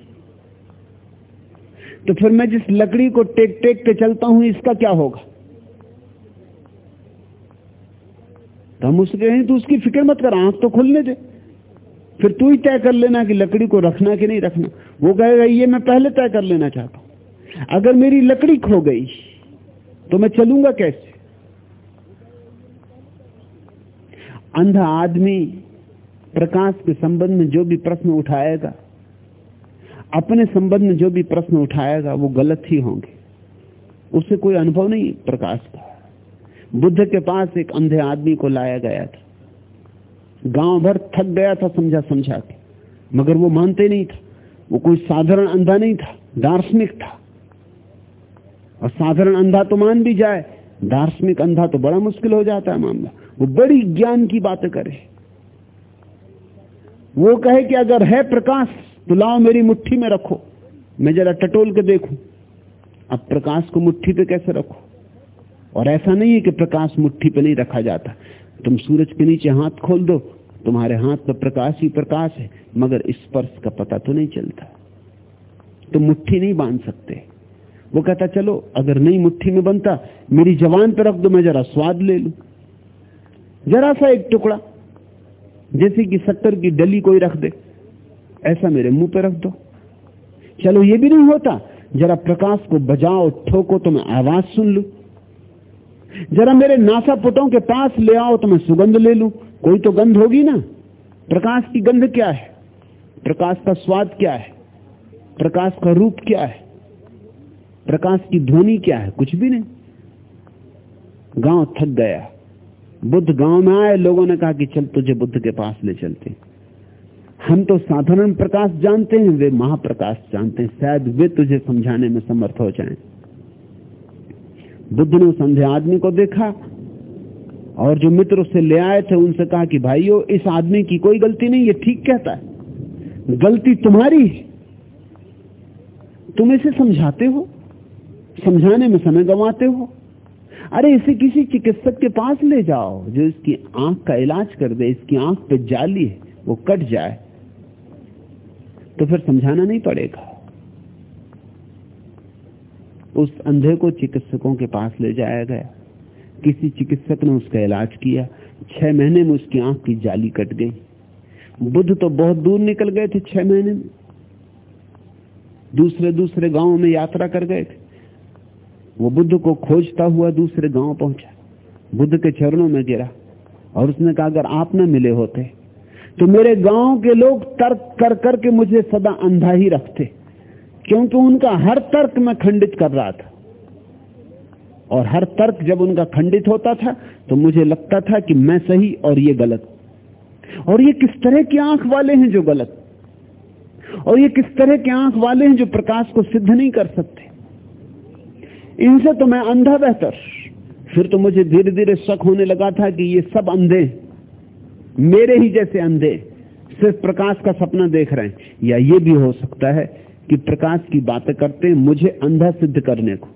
तो फिर मैं जिस लकड़ी को टेक टेक के चलता हूँ, इसका क्या होगा? तो हम उससे कहें तो उसकी फ़िक्र मत कर, आँख तो खुलने दे। फिर तू ही तय कर लेना कि लकड़ी को रखना कि नहीं रखना। वो कहेगा, ये मैं पहले तय कर लेना चाहता हूँ। अगर मेरी लकड़ी खो गई तो मैं चलूँगा कैसे? अंधा आदमी प्रकाश के संबंध में जो भी प्रश्न उठाएगा, अपने संबंध में जो भी प्रश्न उठाएगा, वो गलत ही होंगे। उससे कोई अनुभव नहीं प्रकाश का। बुद्ध के पास एक अंधे आदमी को लाया गया था। गाँव भर थक गया था समझा समझा के, मगर वो मानते नहीं था। वो कोई साधारण अंधा नहीं था, दार्शनिक था। और साधारण अंधा तो मान भी जाए, दार्शनिक अंधा तो बड़ा मुश्किल हो जाता है मामला। वो बड़ी ज्ञान की बातें करे। वो कहे कि अगर है प्रकाश तो लाओ मेरी मुट्ठी में रखो। मैं जरा टटोल के देखूँ। अब प्रकाश को मुट्ठी पे कैसे रखो? और ऐसा नहीं है कि प्रकाश मुट्ठी पे नहीं रखा जाता। तुम सूरज के नीचे हाथ खोल दो, तुम्हारे हाथ पर प्रकाश ही प्रकाश है, मगर स्पर्श का पता तो नहीं चलता। तुम मुट्ठी नहीं बाँध सकते। वो कहता, चलो, अगर नहीं मुट्ठी में बनता, मेरी जवान पर रख दो, मैं जरा स्वाद ले लू। जरा सा एक टुकड़ा, जैसे कि सत्तर की डली कोई रख दे, ऐसा मेरे मुँह पे रख दो। चलो, ये भी नहीं होता। जरा प्रकाश को बजाओ, ठोको तो मैं आवाज़ सुन लू। जरा मेरे नासा पुटों के पास ले आओ तो मैं सुगंध ले लू। कोई तो गंध होगी ना। प्रकाश की गंध क्या है? प्रकाश का स्वाद क्या है? प्रकाश का रूप क्या है? प्रकाश की ध्वनि क्या है? कुछ भी नहीं। गाँव थक गया। बुद्ध गाँव में आए, लोगों ने कहा कि चल तुझे बुद्ध के पास ले चलते। हम तो साधारण प्रकाश जानते हैं, वे महाप्रकाश जानते हैं। शायद वे तुझे समझाने में समर्थ हो जाएँ। बुद्ध ने संधे आदमी को देखा और जो मित्र उससे ले आए थे, उनसे कहा कि भाइयों, इस आदमी की कोई गलती नहीं, ये ठीक कहता है। गलती तुम्हारी तुम इसे समझाते हो? समझाने में समय गंवाते हो? अरे, इसे किसी चिकित्सक के पास ले जाओ, जो इसकी आँख का इलाज कर दे, इसकी आँख पे जाली है, वो कट जाए। तो फिर समझाना नहीं पड़ेगा। उस अंधे को चिकित्सकों के पास ले जाया गया। किसी चिकित्सक ने उसका इलाज किया। छह महीने में उसकी आँख की जाली कट गई। बुद्ध तो बहुत दूर निकल गए थे छह महीने में। दूसरे दूसरे गाँव में यात्रा कर गए थे। वो बुद्ध को खोजता हुआ दूसरे गाँव पहुँचा। बुद्ध के चरणों में गिरा और उसने कहा, अगर आप न मिले होते तो मेरे गाँव के लोग तर्क कर करके मुझे सदा अंधा ही रखते। क्योंकि उनका हर तर्क मैं खंडित कर रहा था। और हर तर्क जब उनका खंडित होता था तो मुझे लगता था कि मैं सही और ये गलत। और ये किस तरह की आँख वाले हैं जो गलत? और ये किस तरह के आँख वाले हैं जो प्रकाश को सिद्ध नहीं कर सकते? इनसे तो मैं अंधा बेहतर। फिर तो मुझे धीरे धीरे शक होने लगा था कि ये सब अंधे मेरे ही जैसे अंधे सिर्फ़ प्रकाश का सपना देख रहे हैं। या ये भी हो सकता है कि प्रकाश की बातें करते हैं, मुझे अंधा सिद्ध करने को।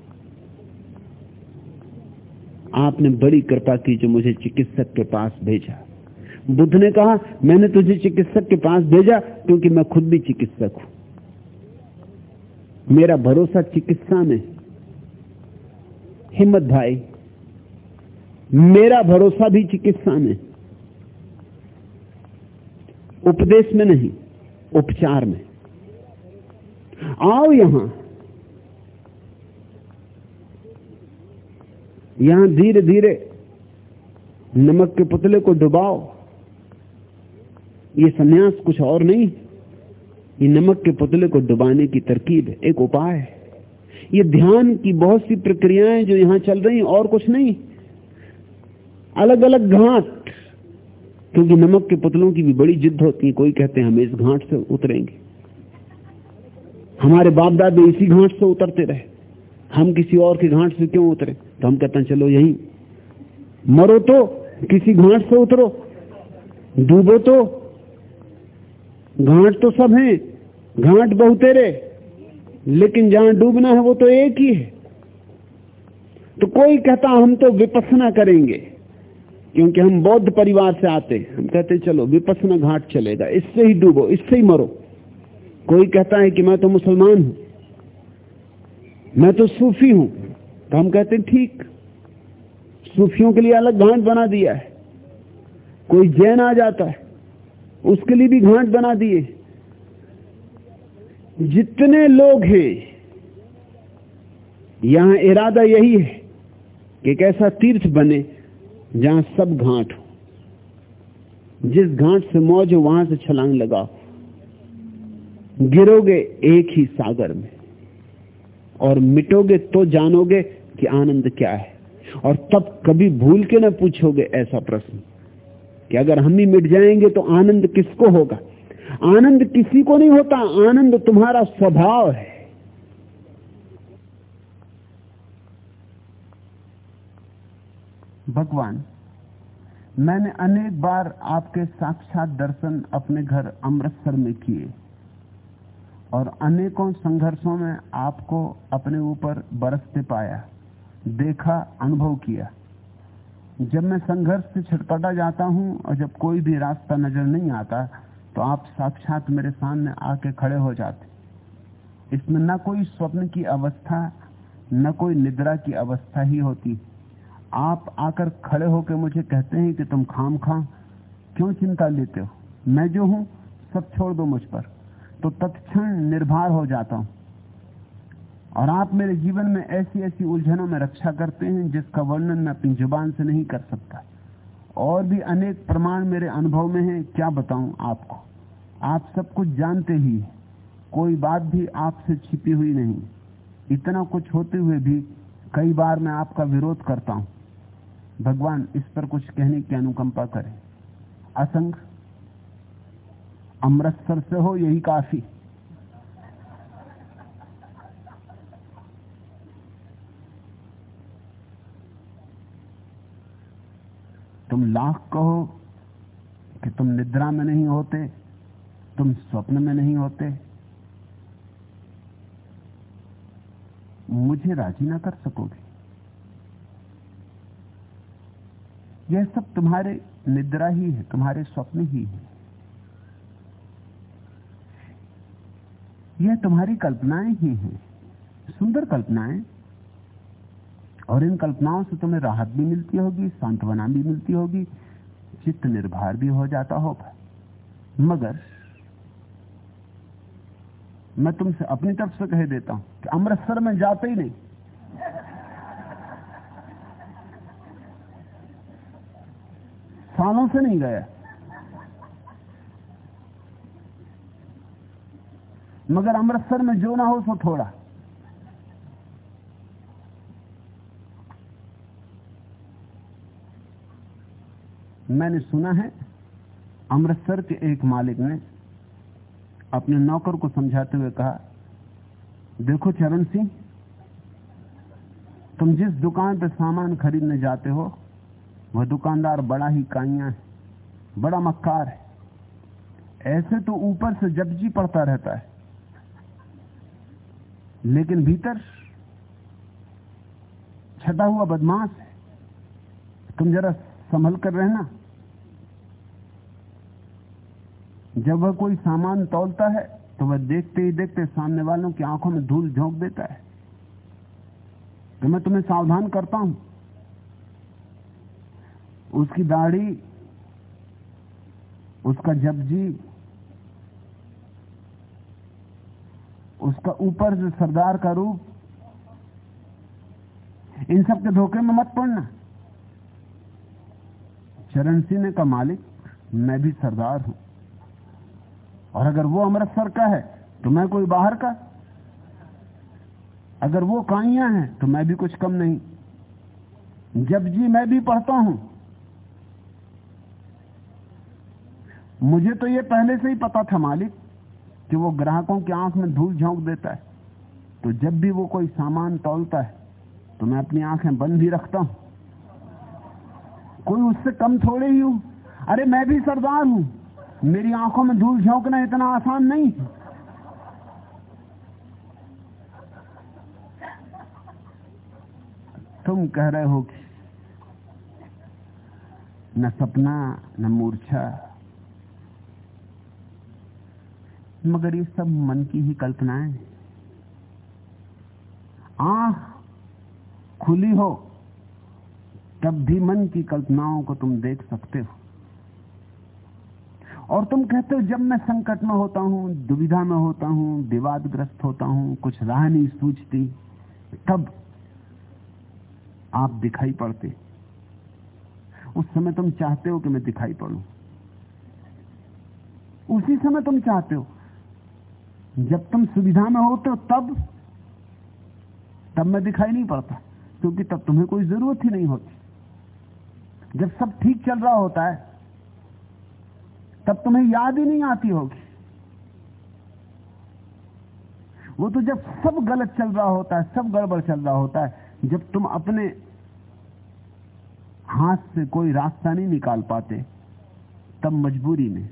आपने बड़ी कृपा की जो मुझे चिकित्सक के पास भेजा। बुद्ध ने कहा, मैंने तुझे चिकित्सक के पास भेजा क्योंकि मैं खुद भी चिकित्सक हूँ। मेरा भरोसा चिकित्सा में हिम्मत भाई, मेरा भरोसा भी चिकित्सा में उपदेश में नहीं, उपचार में। आओ यहाँ। यहाँ धीरे धीरे नमक के पुतले को डुबाओ। ये सन्यास कुछ और नहीं, ये नमक के पुतले को डुबाने की तरकीब एक उपाय है। ये ध्यान की बहुत सी प्रक्रियाएँ जो यहाँ चल रही और कुछ नहीं। अलग अलग घाट, क्योंकि नमक के पुतलों की भी बड़ी जिद होती है, कोई कहते हैं हम इस घाट से उतरेंगे। हमारे बाप दादे इसी घाट से उतरते रहे। हम किसी और के घाट से क्यों उतरे? तो हम कहते हैं, चलो यही। मरो तो किसी घाट से उतरो। डूबो तो। घाट तो सब हैं। घाट बहुतेरे लेकिन जहाँ डूबना है, वो तो एक ही है। तो कोई कहता, हम तो विपसना करेंगे, क्योंकि हम बौद्ध परिवार से आते हैं। हम कहते, चलो, विपसना घाट चलेगा। इससे ही डूबो, इससे ही मरो। कोई कहता है कि मैं तो मुसलमान हूँ, मैं तो सूफी हूँ तो हम कहते हैं ठीक। सूफियों के लिए अलग घाट बना दिया है। कोई जैन आ जाता है, उसके लिए भी घाट बना दिए। जितने लोग हैं, यहाँ इरादा यही है कि एक ऐसा तीर्थ बने जहाँ सब घाट हो। जिस घाट से मौज हो, वहाँ से छलांग लगाओ। गिरोगे एक ही सागर में और मिटोगे तो जानोगे कि आनंद क्या है। और तब कभी भूल के ना पूछोगे ऐसा प्रश्न कि अगर हम ही मिट जाएँगे तो आनंद किसको होगा? आनंद किसी को नहीं होता, आनंद तुम्हारा स्वभाव है। भगवान, मैंने अनेक बार आपके साक्षात दर्शन अपने घर अमृतसर में किए। और अनेकों संघर्षों में आपको अपने ऊपर बरसते पाया, देखा, अनुभव किया। जब मैं संघर्ष से छटपटा जाता हूँ और जब कोई भी रास्ता नज़र नहीं आता तो आप साक्षात मेरे सामने आके खड़े हो जाते। इसमें न कोई स्वप्न की अवस्था, न कोई निद्रा की अवस्था ही होती। आप आकर खड़े होकर मुझे कहते हैं कि तुम खाम खा क्यों चिंता लेते हो? मैं जो हूँ, सब छोड़ दो मुझ पर। तो तत्क्षण निर्भर हो जाता हूँ। और आप मेरे जीवन में ऐसी ऐसी उलझनों में रक्षा करते हैं जिसका वर्णन मैं अपनी ज़ुबान से नहीं कर सकता। और भी अनेक प्रमाण मेरे अनुभव में हैं, क्या बताऊँ आपको? आप सब कुछ जानते ही कोई बात भी आपसे छिपी हुई नहीं। इतना कुछ होते हुए भी कई बार मैं आपका विरोध करता हूँ। भगवान, इस पर कुछ कहने की अनुकंपा करें। असंग अमृतसर से हो, यही काफ़ी। तुम लाख कहो कि तुम निद्रा में नहीं होते, तुम स्वप्न में नहीं होते। मुझे राज़ी ना कर सकोगे। यह सब तुम्हारे निद्रा ही है, तुम्हारे स्वप्न ही है। यह तुम्हारी कल्पनाएँ ही हैं। सुंदर कल्पनाएँ। और इन कल्पनाओं से तुम्हें राहत भी मिलती होगी, सांत्वना भी मिलती होगी, चित्त निर्भर भी हो जाता होगा। मगर, मैं तुमसे अपनी तरफ़ से कह देता हूँ कि अमृतसर में जाते ही नहीं। सालों से नहीं गया। मगर अमृतसर में जो ना हो सो थोड़ा। मैंने सुना है, अमृतसर के एक मालिक ने अपने नौकर को समझाते हुए कहा, देखो चरण सिंह, तुम जिस दुकान पर सामान खरीदने जाते हो, वह दुकानदार बड़ा ही काइया है, बड़ा मक्कार है। ऐसे तो ऊपर से जपजी पड़ता रहता है। लेकिन भीतर छटा हुआ बदमाश है। तुम जरा संभल कर रहना। जब वह कोई सामान तोलता है तो वह देखते ही देखते सामने वालों की आँखों में धूल झोंक देता है। तो मैं तुम्हें सावधान करता हूँ। उसकी दाढ़ी, उसका जपजी उसका ऊपर जो सरदार का रूप, इन सब के धोखे में मत पड़ना। चरण सिंह का मालिक, मैं भी सरदार हूँ। और अगर वो अमृतसर का है तो मैं कोई बाहर का। अगर वो काइया है तो मैं भी कुछ कम नहीं। जब जी मैं भी पढ़ता हूँ, मुझे तो ये पहले से ही पता था मालिक कि वो ग्राहकों की आँख में धूल झोंक देता है। तो जब भी वो कोई सामान तोलता है तो मैं अपनी आँखें बंद ही रखता हूँ। कोई उससे कम थोड़े ही हूँ। अरे मैं भी सरदार हूँ। मेरी आँखों में धूल झोंकना इतना आसान नहीं। है तुम कह रहे हो कि न सपना, न मूर्छा मगर ये सब मन की ही कल्पनाएँ आँख खुली हो, तब भी मन की कल्पनाओं को तुम देख सकते हो। और तुम कहते हो, जब मैं संकट में होता हूँ, दुविधा में होता हूँ, विवादग्रस्त होता हूँ, कुछ राह नहीं सूझती, तब आप दिखाई पड़ते। उस समय तुम चाहते हो कि मैं दिखाई पड़ू। उसी समय तुम चाहते हो जब तुम सुविधा में होते हो, तब तब मैं दिखाई नहीं पड़ता, क्योंकि तब तुम्हें कोई ज़रूरत ही नहीं होती। जब सब ठीक चल रहा होता है, तब तुम्हें याद ही नहीं आती होगी। वो तो जब सब गलत चल रहा होता है, सब गड़बड़ चल रहा होता है, जब तुम अपने हाथ से कोई रास्ता नहीं निकाल पाते, तब मजबूरी में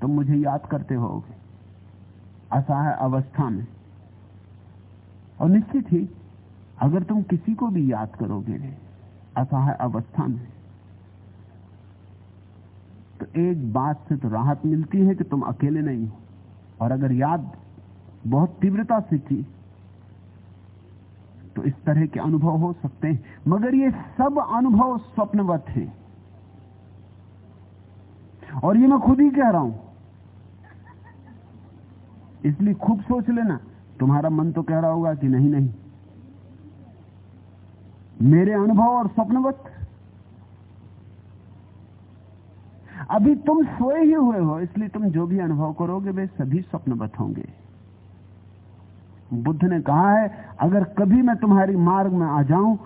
तुम मुझे याद करते होगे। असहाय अवस्था में। और निश्चित ही, अगर तुम किसी को भी याद करोगे असहाय अवस्था में तो एक बात से तो राहत मिलती है कि तुम अकेले नहीं हो। और अगर याद बहुत तीव्रता से की तो इस तरह के अनुभव हो सकते हैं। मगर ये सब अनुभव स्वप्नवत हैं। और ये मैं खुद ही कह रहा हूँ इसलिए खूब सोच लेना। तुम्हारा मन तो कह रहा होगा कि नहीं नहीं। मेरे अनुभव और स्वप्नवत। अभी तुम सोए ही हुए हो, इसलिए तुम जो भी अनुभव करोगे, वे सभी स्वप्नवत होंगे। बुद्ध ने कहा है, अगर कभी मैं तुम्हारी मार्ग में आ जाऊँ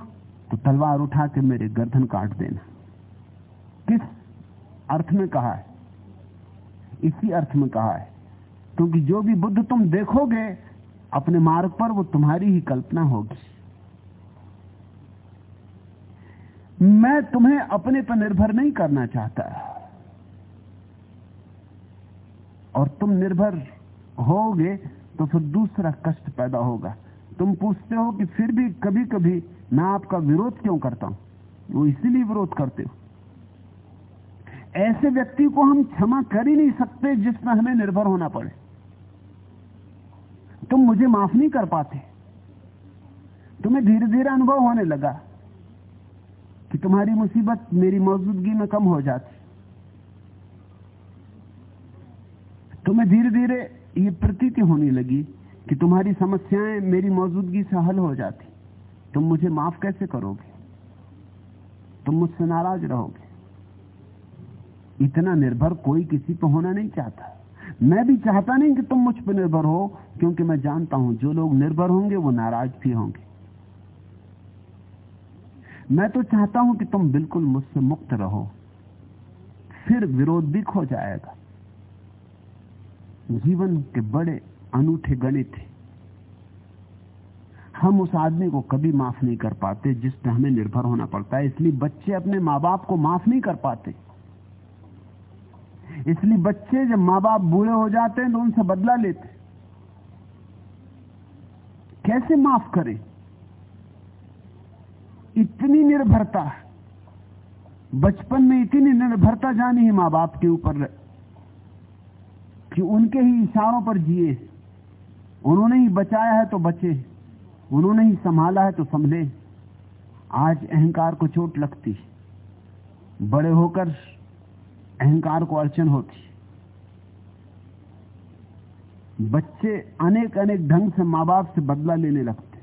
तो तलवार उठा के मेरे गर्दन काट देना। किस अर्थ में कहा है? इसी अर्थ में कहा है। क्योंकि जो भी बुद्ध तुम देखोगे, अपने मार्ग पर वो तुम्हारी ही कल्पना होगी। मैं तुम्हें अपने पर निर्भर नहीं करना चाहता। और तुम निर्भर होगे तो फिर दूसरा कष्ट पैदा होगा। तुम पूछते हो कि फिर भी कभी कभी मैं आपका विरोध क्यों करता हूँ? वो इसीलिए विरोध करते हो। ऐसे व्यक्ति को हम क्षमा कर ही नहीं सकते जिसमें हमें निर्भर होना पड़े। तुम मुझे माफ़ नहीं कर पाते। तुम्हें धीरे धीरे अनुभव होने लगा कि तुम्हारी मुसीबत मेरी मौजूदगी में कम हो जाती। तुम्हें धीरे धीरे ये प्रतीति होने लगी कि तुम्हारी समस्याएँ मेरी मौजूदगी से हल हो जाती। तुम मुझे माफ़ कैसे करोगे? तुम मुझसे नाराज़ रहोगे। इतना निर्भर कोई किसी पर होना नहीं चाहता। मैं भी चाहता नहीं कि तुम मुझ पर निर्भर हो, क्योंकि मैं जानता हूँ जो लोग निर्भर होंगे, वो नाराज़ भी होंगे। मैं तो चाहता हूँ कि तुम बिल्कुल मुझसे मुक्त रहो। फिर विरोध भी खो जाएगा। जीवन के बड़े अनूठे गणित थे हम उस आदमी को कभी माफ़ नहीं कर पाते जिस पे हमें निर्भर होना पड़ता है, इसलिए बच्चे अपने माँ बाप को माफ़ नहीं कर पाते। इसलिए बच्चे जब माँ बाप बूढ़े हो जाते हैं तो उनसे बदला लेते कैसे माफ़ करें? इतनी निर्भरता बचपन में इतनी निर्भरता जानी है माँ बाप के ऊपर कि उनके ही इशारों पर जिए उन्होंने ही बचाया है तो बचे उन्होंने ही संभाला है तो संभले आज अहंकार को चोट लगती बड़े होकर अहंकार को अड़चन होती बच्चे अनेक अनेक ढंग से माँ बाप से बदला लेने लगते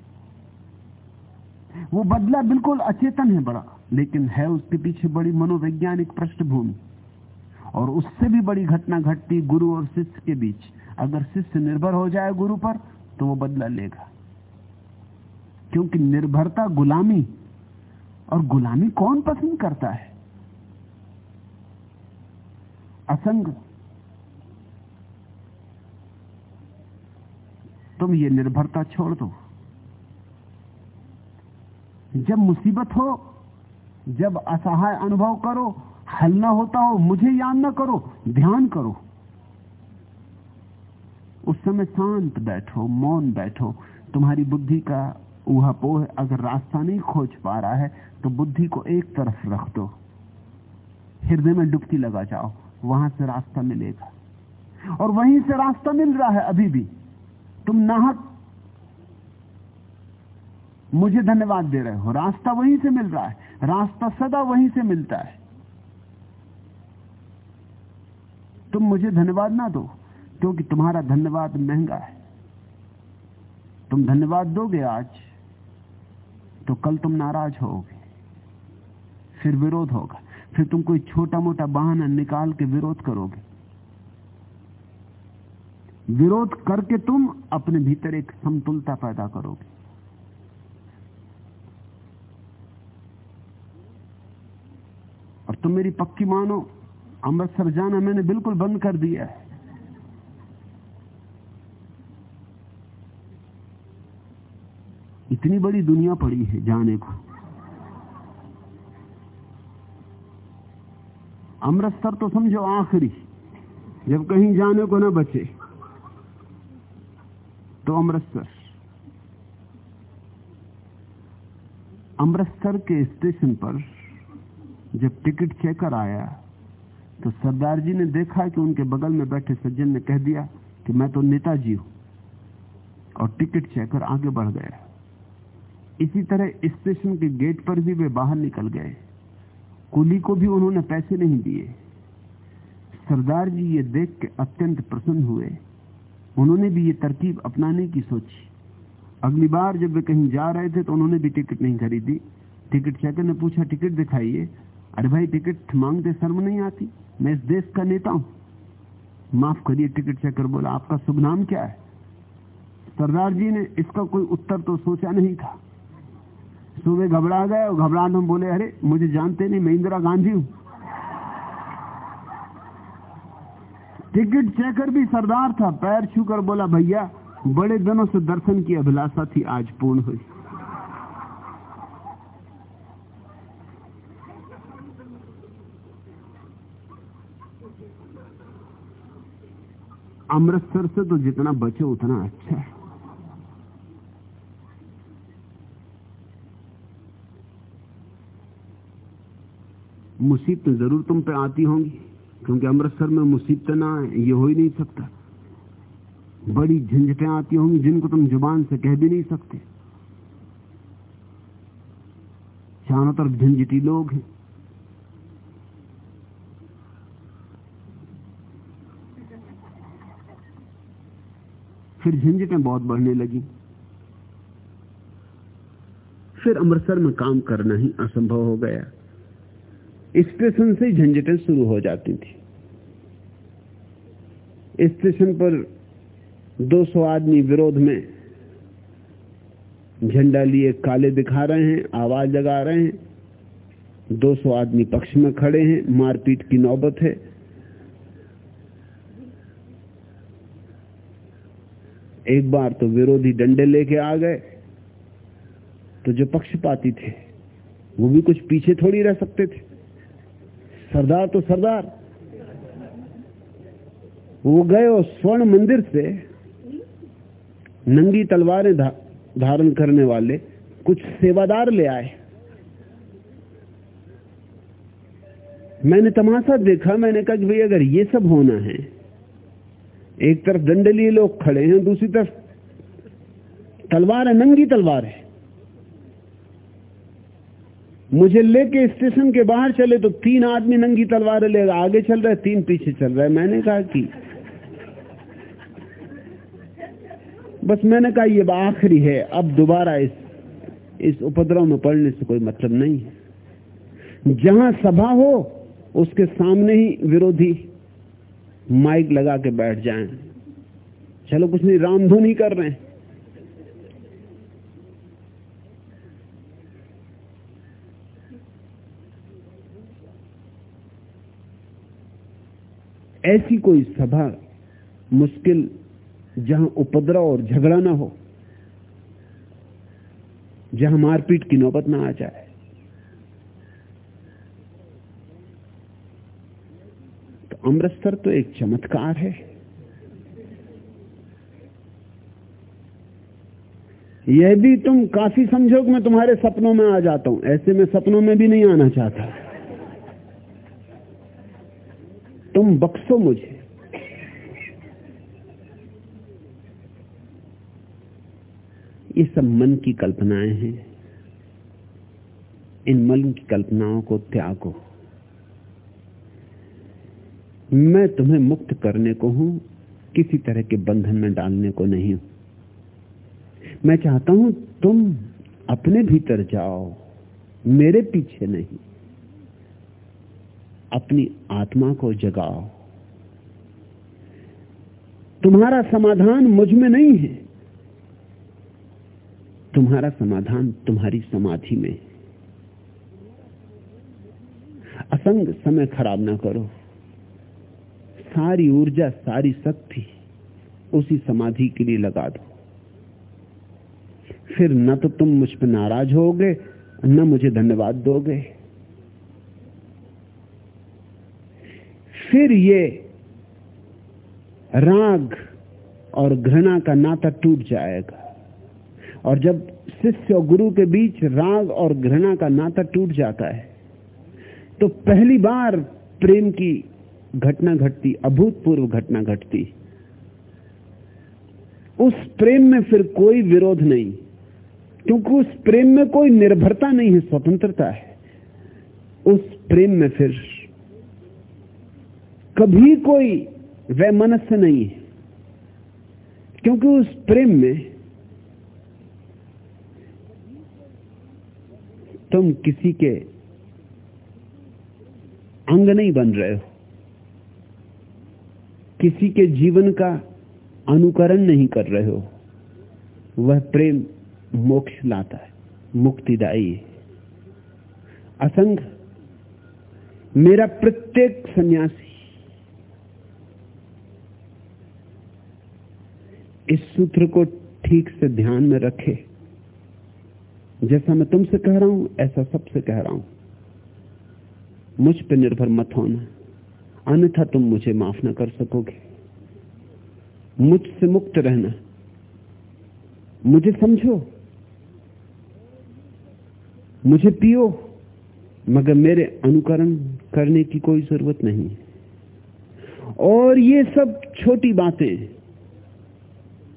वो बदला बिल्कुल अचेतन है बड़ा, लेकिन है उसके पीछे बड़ी मनोवैज्ञानिक पृष्ठभूमि। और उससे भी बड़ी घटना घटती गुरु और शिष्य के बीच। अगर शिष्य निर्भर हो जाए गुरु पर तो वो बदला लेगा। क्योंकि निर्भरता गुलामी, और गुलामी कौन पसंद करता है? असंग। तुम ये निर्भरता छोड़ दो। जब मुसीबत हो, जब असहाय अनुभव करो, हल ना होता हो, मुझे याद ना करो, ध्यान करो। उस समय शांत बैठो, मौन बैठो। तुम्हारी बुद्धि का वह ऊहापोह अगर रास्ता नहीं खोज पा रहा है तो बुद्धि को एक तरफ़ रख दो। हृदय में डुबकी लगा जाओ। वहाँ से रास्ता मिलेगा। और वहीं से रास्ता मिल रहा है अभी भी। तुम नाहक। मुझे धन्यवाद दे रहे हो। रास्ता वहीं से मिल रहा है। रास्ता सदा वहीं से मिलता है। तुम मुझे धन्यवाद ना दो, क्योंकि तुम्हारा धन्यवाद महँगा है। तुम धन्यवाद दोगे आज तो कल तुम नाराज़ होगे, फिर विरोध होगा। फिर तुम कोई छोटा मोटा बहाना निकाल के विरोध करोगे। विरोध करके तुम अपने भीतर एक समतुलता पैदा करोगे। और तुम मेरी पक्की मानो, अमृतसर जाना मैंने बिल्कुल बंद कर दिया है। इतनी बड़ी दुनिया पड़ी है जाने को। अमृतसर तो समझो आखिरी, जब कहीं जाने को ना बचे तो अमृतसर अमृतसर के स्टेशन पर जब टिकट चेकर आया तो सरदार जी ने देखा कि उनके बगल में बैठे सज्जन ने कह दिया कि मैं तो नेताजी हूँ, और टिकट चेकर आगे बढ़ गया। इसी तरह स्टेशन के गेट पर भी वे बाहर निकल गए। कुली को भी उन्होंने पैसे नहीं दिए। सरदार जी ये देख के अत्यंत प्रसन्न हुए। उन्होंने भी ये तरकीब अपनाने की सोची। अगली बार जब वे कहीं जा रहे थे तो उन्होंने भी टिकट नहीं खरीदी। टिकट चेकर ने पूछा, टिकट दिखाइए। अरे भाई, टिकट मांगते शर्म नहीं आती? मैं इस देश का नेता हूँ। माफ़ करिए, टिकट चेकर बोला, आपका शुभ नाम क्या है? सरदार जी ने इसका कोई उत्तर तो सोचा नहीं था। सुबह घबरा गए और घबरा हम बोले, अरे, मुझे जानते नहीं, मैं इंदिरा गांधी हूँ। टिकट चेकर भी सरदार था। पैर छूकर बोला, भैया, बड़े दिनों से दर्शन की अभिलाषा थी, आज पूर्ण हुई। अमृतसर से तो जितना बचे, उतना अच्छा है। मुसीबतें ज़रूर तुम पे आती होंगी, क्योंकि अमृतसर में मुसीबतें ना आए, ये हो ही नहीं सकता। बड़ी झंझटें आती होंगी जिनको तुम ज़ुबान से कह भी नहीं सकते। चारों तरफ़ झंझटी लोग हैं। फिर झंझटें बहुत बढ़ने लगी। फिर अमृतसर में काम करना ही असंभव हो गया। स्टेशन से झंझटें शुरू हो जाती थी। स्टेशन पर 200 आदमी विरोध में झंडा लिए, काले दिखा रहे हैं, आवाज़ लगा रहे हैं। 200 आदमी पक्ष में खड़े हैं, मारपीट की नौबत है। एक बार तो विरोधी डंडे लेके आ गए। तो जो पक्षपाती थे, वो भी कुछ पीछे थोड़ी रह सकते थे। सरदार तो सरदार। वो गए और स्वर्ण मंदिर से नंगी तलवारें धा, धारण करने वाले कुछ सेवादार ले आए। मैंने तमाशा देखा मैंने कहा कि भाई अगर ये सब होना है एक तरफ़ दंडलीय लोग खड़े हैं दूसरी तरफ़ तलवार है नंगी तलवार है। मुझे लेके स्टेशन के बाहर चले तो तीन आदमी नंगी तलवार ले आगे चल रहे, तीन पीछे चल रहे। मैंने कहा कि बस मैंने कहा, ये आखिरी है। अब दोबारा इस इस उपद्रव में पड़ने से कोई मतलब नहीं है। जहाँ सभा हो, उसके सामने ही विरोधी माइक लगा के बैठ जाएँ। चलो कुछ नहीं, रामधुन ही कर रहे हैं। ऐसी कोई सभा मुश्किल, जहाँ उपद्रव और झगड़ा ना हो, जहाँ मारपीट की नौबत ना आ जाए। तो अमृतसर तो एक चमत्कार है। यह भी तुम काफ़ी समझो कि मैं तुम्हारे सपनों में आ जाता हूँ। ऐसे में सपनों में भी नहीं आना चाहता। तुम बख्शो मुझे। ये सब मन की कल्पनाएँ हैं। इन मन की कल्पनाओं को त्यागो। मैं तुम्हें मुक्त करने को हूँ, किसी तरह के बंधन में डालने को नहीं हूँ। मैं चाहता हूँ तुम अपने भीतर जाओ, मेरे पीछे नहीं। अपनी आत्मा को जगाओ। तुम्हारा समाधान मुझमें नहीं है। तुम्हारा समाधान तुम्हारी समाधि में। असंग समय खराब ना करो। सारी ऊर्जा, सारी शक्ति उसी समाधि के लिए लगा दो। फिर न तो तुम मुझ पर नाराज़ होगे, न मुझे धन्यवाद दोगे। फिर ये राग और घृणा का नाता टूट जाएगा। और जब शिष्य और गुरु के बीच राग और घृणा का नाता टूट जाता है तो पहली बार प्रेम की घटना घटती, अभूतपूर्व घटना घटती। उस प्रेम में फिर कोई विरोध नहीं, क्योंकि उस प्रेम में कोई निर्भरता नहीं है, स्वतंत्रता है। उस प्रेम में फिर कभी कोई वैमनस्य नहीं है। क्योंकि उस प्रेम में तुम किसी के अंग नहीं बन रहे हो। किसी के जीवन का अनुकरण नहीं कर रहे हो। वह प्रेम मोक्ष लाता है, मुक्तिदायी है। असंग, मेरा प्रत्येक सन्यासी इस सूत्र को ठीक से ध्यान में रखे। जैसा मैं तुमसे कह रहा हूँ, ऐसा सबसे कह रहा हूँ। मुझ पर निर्भर मत होना। अन्यथा तुम मुझे माफ़ ना कर सकोगे। मुझसे मुक्त रहना। मुझे समझो। मुझे पियो। मगर मेरे अनुकरण करने की कोई ज़रूरत नहीं। और ये सब छोटी बातें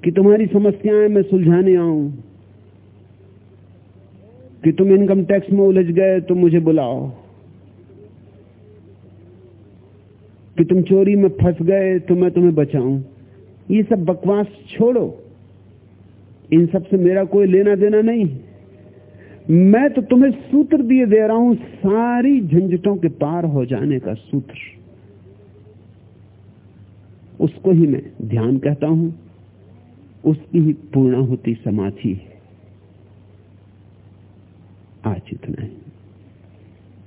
कि तुम्हारी समस्याएँ मैं सुलझाने आऊँ। कि तुम इनकम टैक्स में उलझ गए तो मुझे बुलाओ। कि तुम चोरी में फंस गए तो मैं तुम्हें बचाऊं। ये सब बकवास छोड़ो। इन सबसे मेरा कोई लेना देना नहीं। मैं तो तुम्हें सूत्र दिए दे रहा हूँ, सारी झंझटों के पार हो जाने का सूत्र। उसको ही मैं ध्यान कहता हूँ। उसकी ही पूर्णा होती समाधि है। आज इतना है।